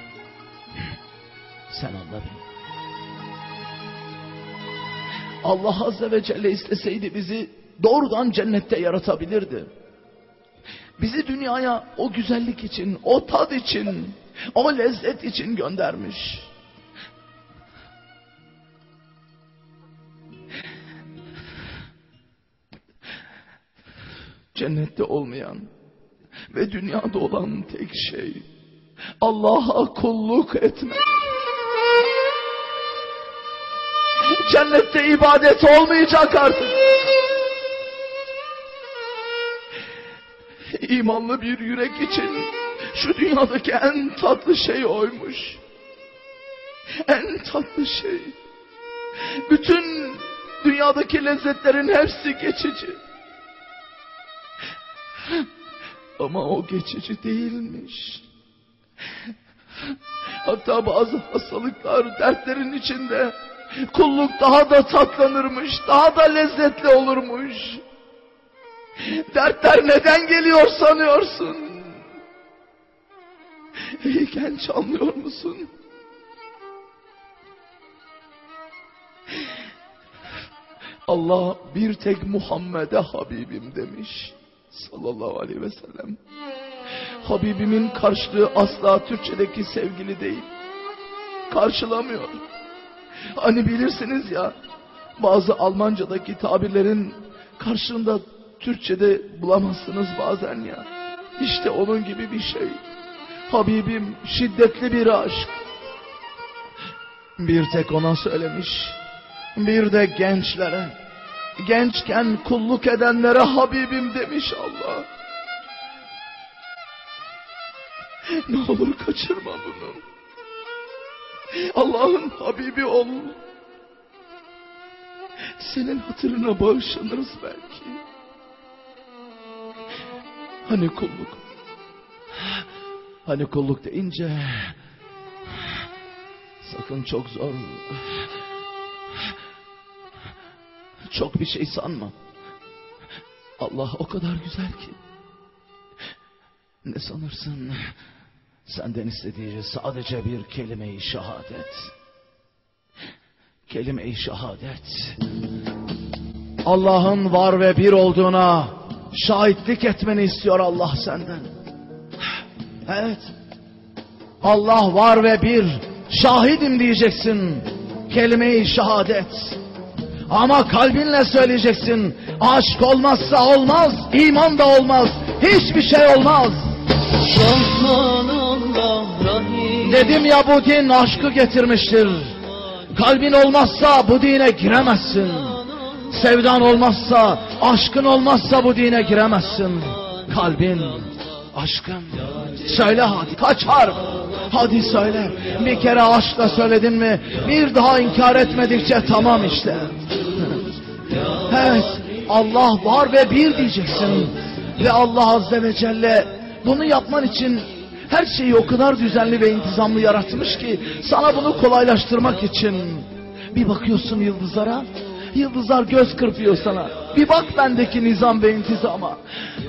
Sen anla beni. Allah Azze ve Celle isteseydi bizi doğrudan cennette yaratabilirdi. Bizi dünyaya o güzellik için, o tad için, o lezzet için göndermiş. Cennette olmayan ve dünyada olan tek şey Allah'a kulluk etmek. Cennette ibadet olmayacak artık. İmanlı bir yürek için şu dünyadaki en tatlı şey oymuş. En tatlı şey. Bütün dünyadaki lezzetlerin hepsi geçici. Ama o geçici değilmiş. Hatta bazı hastalıklar, dertlerin içinde kulluk daha da tatlanırmış, daha da lezzetli olurmuş. Dertler neden geliyor sanıyorsun? Ey genç anlıyor musun? Allah bir tek Muhammed'e Habibim demiş. Sallallahu aleyhi ve sellem. Habibimin karşılığı asla Türkçedeki sevgili değil. Karşılamıyor. Hani bilirsiniz ya bazı Almancadaki tabirlerin karşılığında Türkçede bulamazsınız bazen ya. İşte onun gibi bir şey. Habibim şiddetli bir aşk. Bir tek ona söylemiş. Bir de gençlere. Gençken kulluk edenlere Habibim demiş Allah. Ne olur kaçırma bunu. Allah'ın Habibi ol. Senin hatırına bağışlanırız belki. Hani kulluk? Hani kulluk deyince sakın çok zor çok bir şey sanma. Allah o kadar güzel ki. Ne sanırsın? Senden istediği sadece bir kelime-i şehadet. Kelime-i şehadet. Allah'ın var ve bir olduğuna şahitlik etmeni istiyor Allah senden. Evet. Allah var ve bir. Şahidim diyeceksin. Kelime-i şehadet. Ama kalbinle söyleyeceksin. Aşk olmazsa olmaz, iman da olmaz, hiçbir şey olmaz. Rahim Dedim ya bu din aşkı getirmiştir. Kalbin olmazsa bu dine giremezsin. Sevdan olmazsa, aşkın olmazsa bu dine giremezsin. Kalbin, aşkın. Söyle hadi kaç harf? Hadi söyle. Bir kere aşkla söyledin mi? Bir daha inkar etmedikçe tamam işte. Evet, Allah var ve bir diyeceksin. Ve Allah Azze ve Celle bunu yapman için her şeyi o kadar düzenli ve intizamlı yaratmış ki sana bunu kolaylaştırmak için. Bir bakıyorsun yıldızlara, yıldızlar göz kırpıyor sana. Bir bak bendeki nizam ve intizama.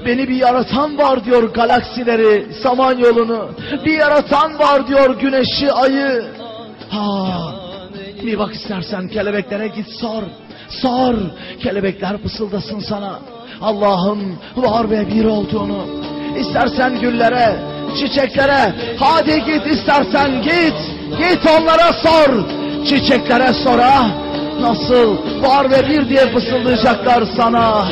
Beni bir yaratan var diyor galaksileri, samanyolunu. Bir yaratan var diyor güneşi, ayı. Ha, bir bak istersen kelebeklere git sor. Sor. Kelebekler fısıldasın sana. Allah'ın var ve bir olduğunu. İstersen güllere, çiçeklere, hadi git istersen git. Git onlara sor. Çiçeklere sor ha. Nasıl var ve bir diye fısıldayacaklar sana.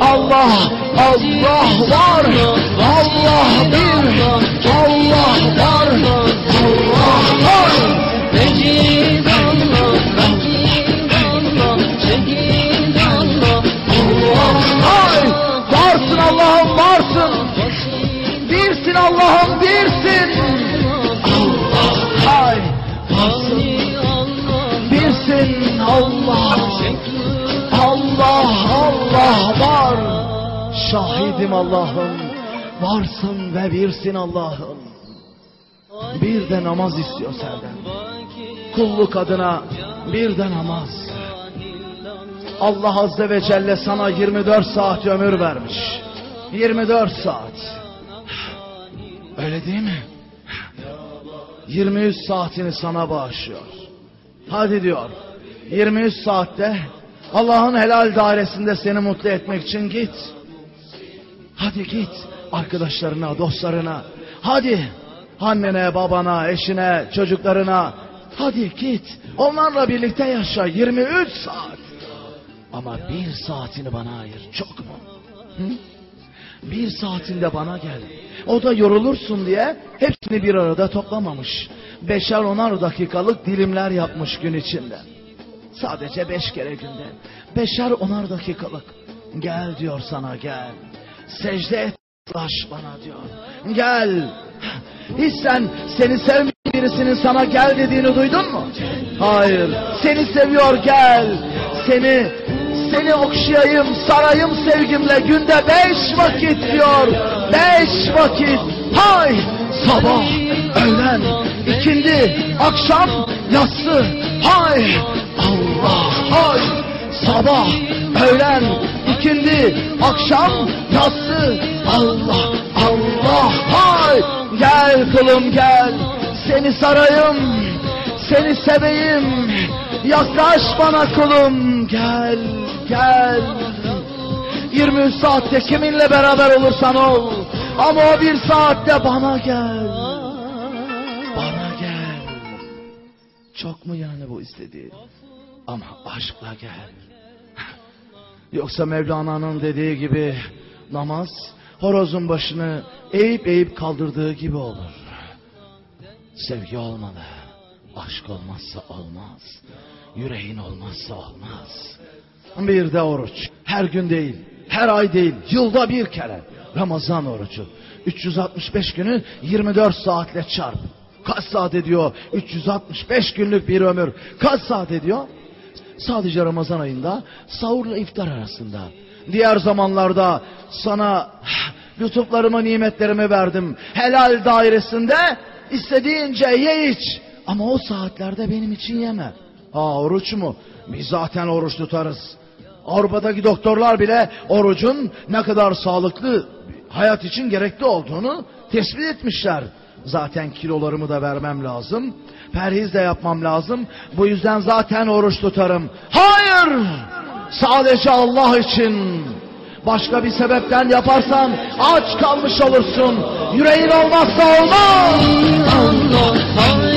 Allah, Allah var. Allah bir. Allah var. Allah var. Mecid Allah Mecid Allah Şehid Allah Ay, varsın Allah'ım. Birsin Allah'ım birsin. Ay, Allah birsin Allah. Allah, Allah var. Şahidim Allah'ım. Varsın ve birsin Allah'ım. Bir de namaz istiyor senden. Kulluk adına bir de namaz. Allah Azze ve Celle sana 24 saat ömür vermiş. 24 saat. Öyle değil mi? 23 saatini sana bağışlıyor. Hadi diyor. 23 saatte Allah'ın helal dairesinde seni mutlu etmek için git. Hadi git arkadaşlarına, dostlarına. Hadi annene, babana, eşine, çocuklarına. Hadi git. Onlarla birlikte yaşa 23 saat. Ama bir saatini bana ayır. Çok mu? Hı? Bir saatinde bana gel. O da yorulursun diye hepsini bir arada toplamamış. Beşer onar dakikalık dilimler yapmış gün içinde. Sadece beş kere günde. Beşer onar dakikalık. Gel diyor sana gel. Secde et yaklaş bana diyor. Gel. Hiç sen seni sevmeyen birisinin sana gel dediğini duydun mu? Hayır. Seni seviyor gel. Seni seni okşayayım, sarayım sevgimle günde beş vakit diyor. Beş vakit. Hay! Sabah, öğlen, ikindi, akşam, yatsı. Hay! Allah! Hay! Sabah, öğlen, ikindi, akşam, yatsı. Allah! Allah! Hay! Gel kulum gel. Seni sarayım. Seni seveyim. Yaklaş bana kulum. Gel, gel. 23 saatte kiminle beraber olursan ol. Ama o bir saatte bana gel. Bana gel. Çok mu yani bu istediğin? Ama aşkla gel. Yoksa Mevlana'nın dediği gibi namaz horozun başını eğip eğip kaldırdığı gibi olur. Sevgi olmalı. Aşk olmazsa olmaz. Yüreğin olmazsa olmaz. Bir de oruç. Her gün değil, her ay değil, yılda bir kere. Ramazan orucu. 365 günü 24 saatle çarp. Kaç saat ediyor? 365 günlük bir ömür. Kaç saat ediyor? Sadece Ramazan ayında sahurla iftar arasında. Diğer zamanlarda sana lütuflarımı, nimetlerimi verdim. Helal dairesinde istediğince ye iç. Ama o saatlerde benim için yeme. Ha oruç mu? Biz zaten oruç tutarız. Avrupa'daki doktorlar bile orucun ne kadar sağlıklı hayat için gerekli olduğunu tespit etmişler. Zaten kilolarımı da vermem lazım. Perhiz de yapmam lazım. Bu yüzden zaten oruç tutarım. Hayır! Sadece Allah için. Başka bir sebepten yaparsan aç kalmış olursun. Yüreğin olmazsa olmaz. Allah, Halik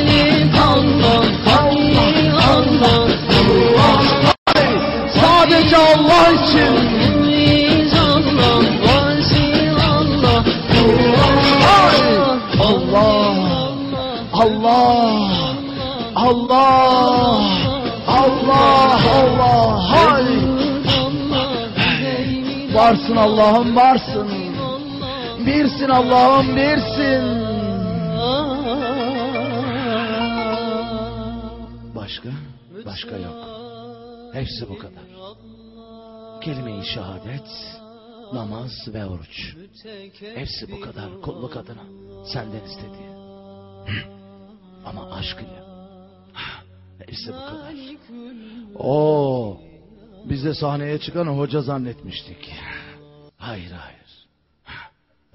Allah, Halik Allah, Sadece Allah için. Mümiz Allah, Allah! Allah! Allah! Allah! Allah! Allah! Varsın Allah'ım varsın. Birsin Allah'ım birsin. Başka? Başka yok. Hepsi bu kadar. Kelime-i şehadet, namaz ve oruç. Hepsi bu kadar kulluk adına senden istediği. Ama aşk ile. Hepsi bu kadar. Oo, biz de sahneye çıkan hoca zannetmiştik. Hayır hayır.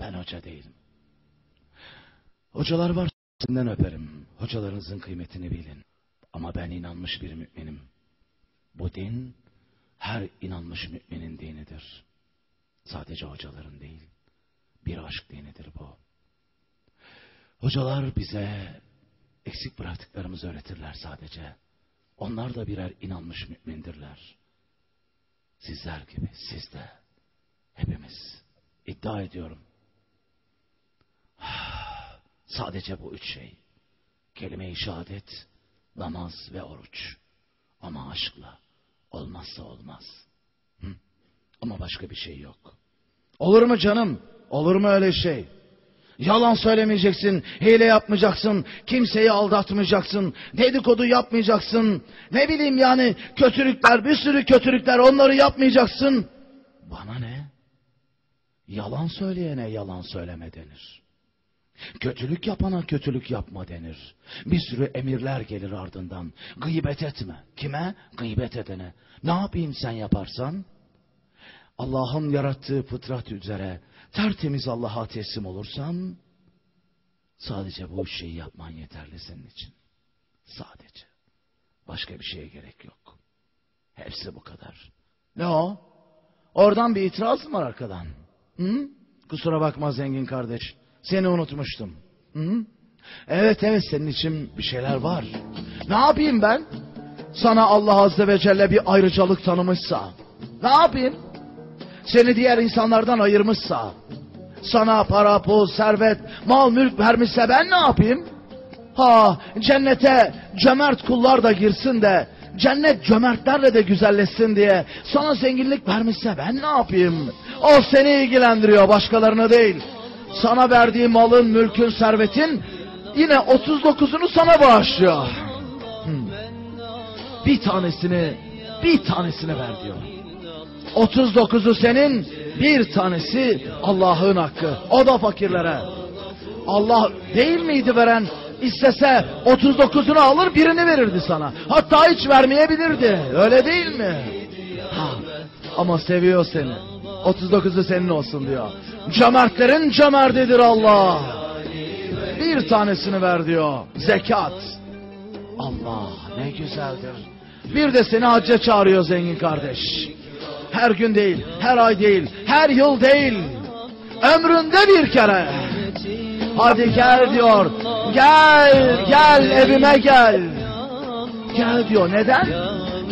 Ben hoca değilim. Hocalar var sizden öperim. Hocalarınızın kıymetini bilin. Ama ben inanmış bir müminim. Bu din her inanmış müminin dinidir. Sadece hocaların değil. Bir aşk dinidir bu. Hocalar bize eksik bıraktıklarımızı öğretirler sadece. Onlar da birer inanmış mümindirler. Sizler gibi siz de hepimiz iddia ediyorum. Sadece bu üç şey. Kelime-i şehadet, namaz ve oruç. Ama aşkla olmazsa olmaz. Hı? Ama başka bir şey yok. Olur mu canım? Olur mu öyle şey? Yalan söylemeyeceksin, hile yapmayacaksın, kimseyi aldatmayacaksın, dedikodu yapmayacaksın. Ne bileyim yani kötülükler, bir sürü kötülükler onları yapmayacaksın. Bana ne? Yalan söyleyene yalan söyleme denir. Kötülük yapana kötülük yapma denir. Bir sürü emirler gelir ardından. Gıybet etme. Kime? Gıybet edene. Ne yapayım sen yaparsan? Allah'ın yarattığı fıtrat üzere tertemiz Allah'a teslim olursan sadece bu şeyi yapman yeterli senin için. Sadece. Başka bir şeye gerek yok. Hepsi bu kadar. Ne o? Oradan bir itiraz mı var arkadan? Hı? Kusura bakma zengin kardeş. Seni unutmuştum. Hı? Evet evet senin için bir şeyler var. Ne yapayım ben? Sana Allah Azze ve Celle bir ayrıcalık tanımışsa. Ne yapayım? Seni diğer insanlardan ayırmışsa. Sana para, pul, servet, mal, mülk vermişse ben ne yapayım? Ha cennete cömert kullar da girsin de cennet cömertlerle de güzelleşsin diye sana zenginlik vermişse ben ne yapayım? O seni ilgilendiriyor başkalarını değil. Sana verdiği malın, mülkün, servetin yine 39'unu sana bağışlıyor. Bir tanesini, bir tanesini ver diyor. 39'u senin, bir tanesi Allah'ın hakkı. O da fakirlere. Allah değil miydi veren? İstese 39'unu alır birini verirdi sana. Hatta hiç vermeyebilirdi. Öyle değil mi? Ha, ama seviyor seni. 39'u senin olsun diyor. Cömertlerin cömertidir Allah. Bir tanesini ver diyor. Zekat. Allah ne güzeldir. Bir de seni hacca çağırıyor zengin kardeş. Her gün değil, her ay değil, her yıl değil. Ömründe bir kere. Hadi gel diyor. Gel, gel evime gel. Gel diyor. Neden?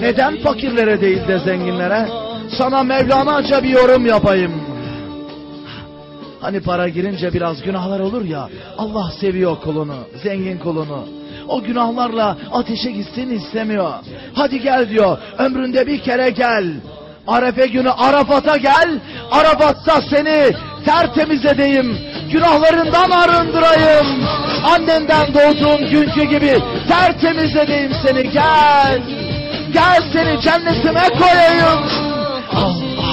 Neden fakirlere değil de zenginlere? Sana Mevlana'ca bir yorum yapayım. Hani para girince biraz günahlar olur ya. Allah seviyor kulunu, zengin kulunu. O günahlarla ateşe gitsin istemiyor. Hadi gel diyor. Ömründe bir kere gel. Arefe günü Arafat'a gel. Arafat'ta seni tertemiz edeyim. Günahlarından arındırayım. Annenden doğduğun günkü gibi tertemiz edeyim seni. Gel. Gel seni cennetime koyayım. Allah.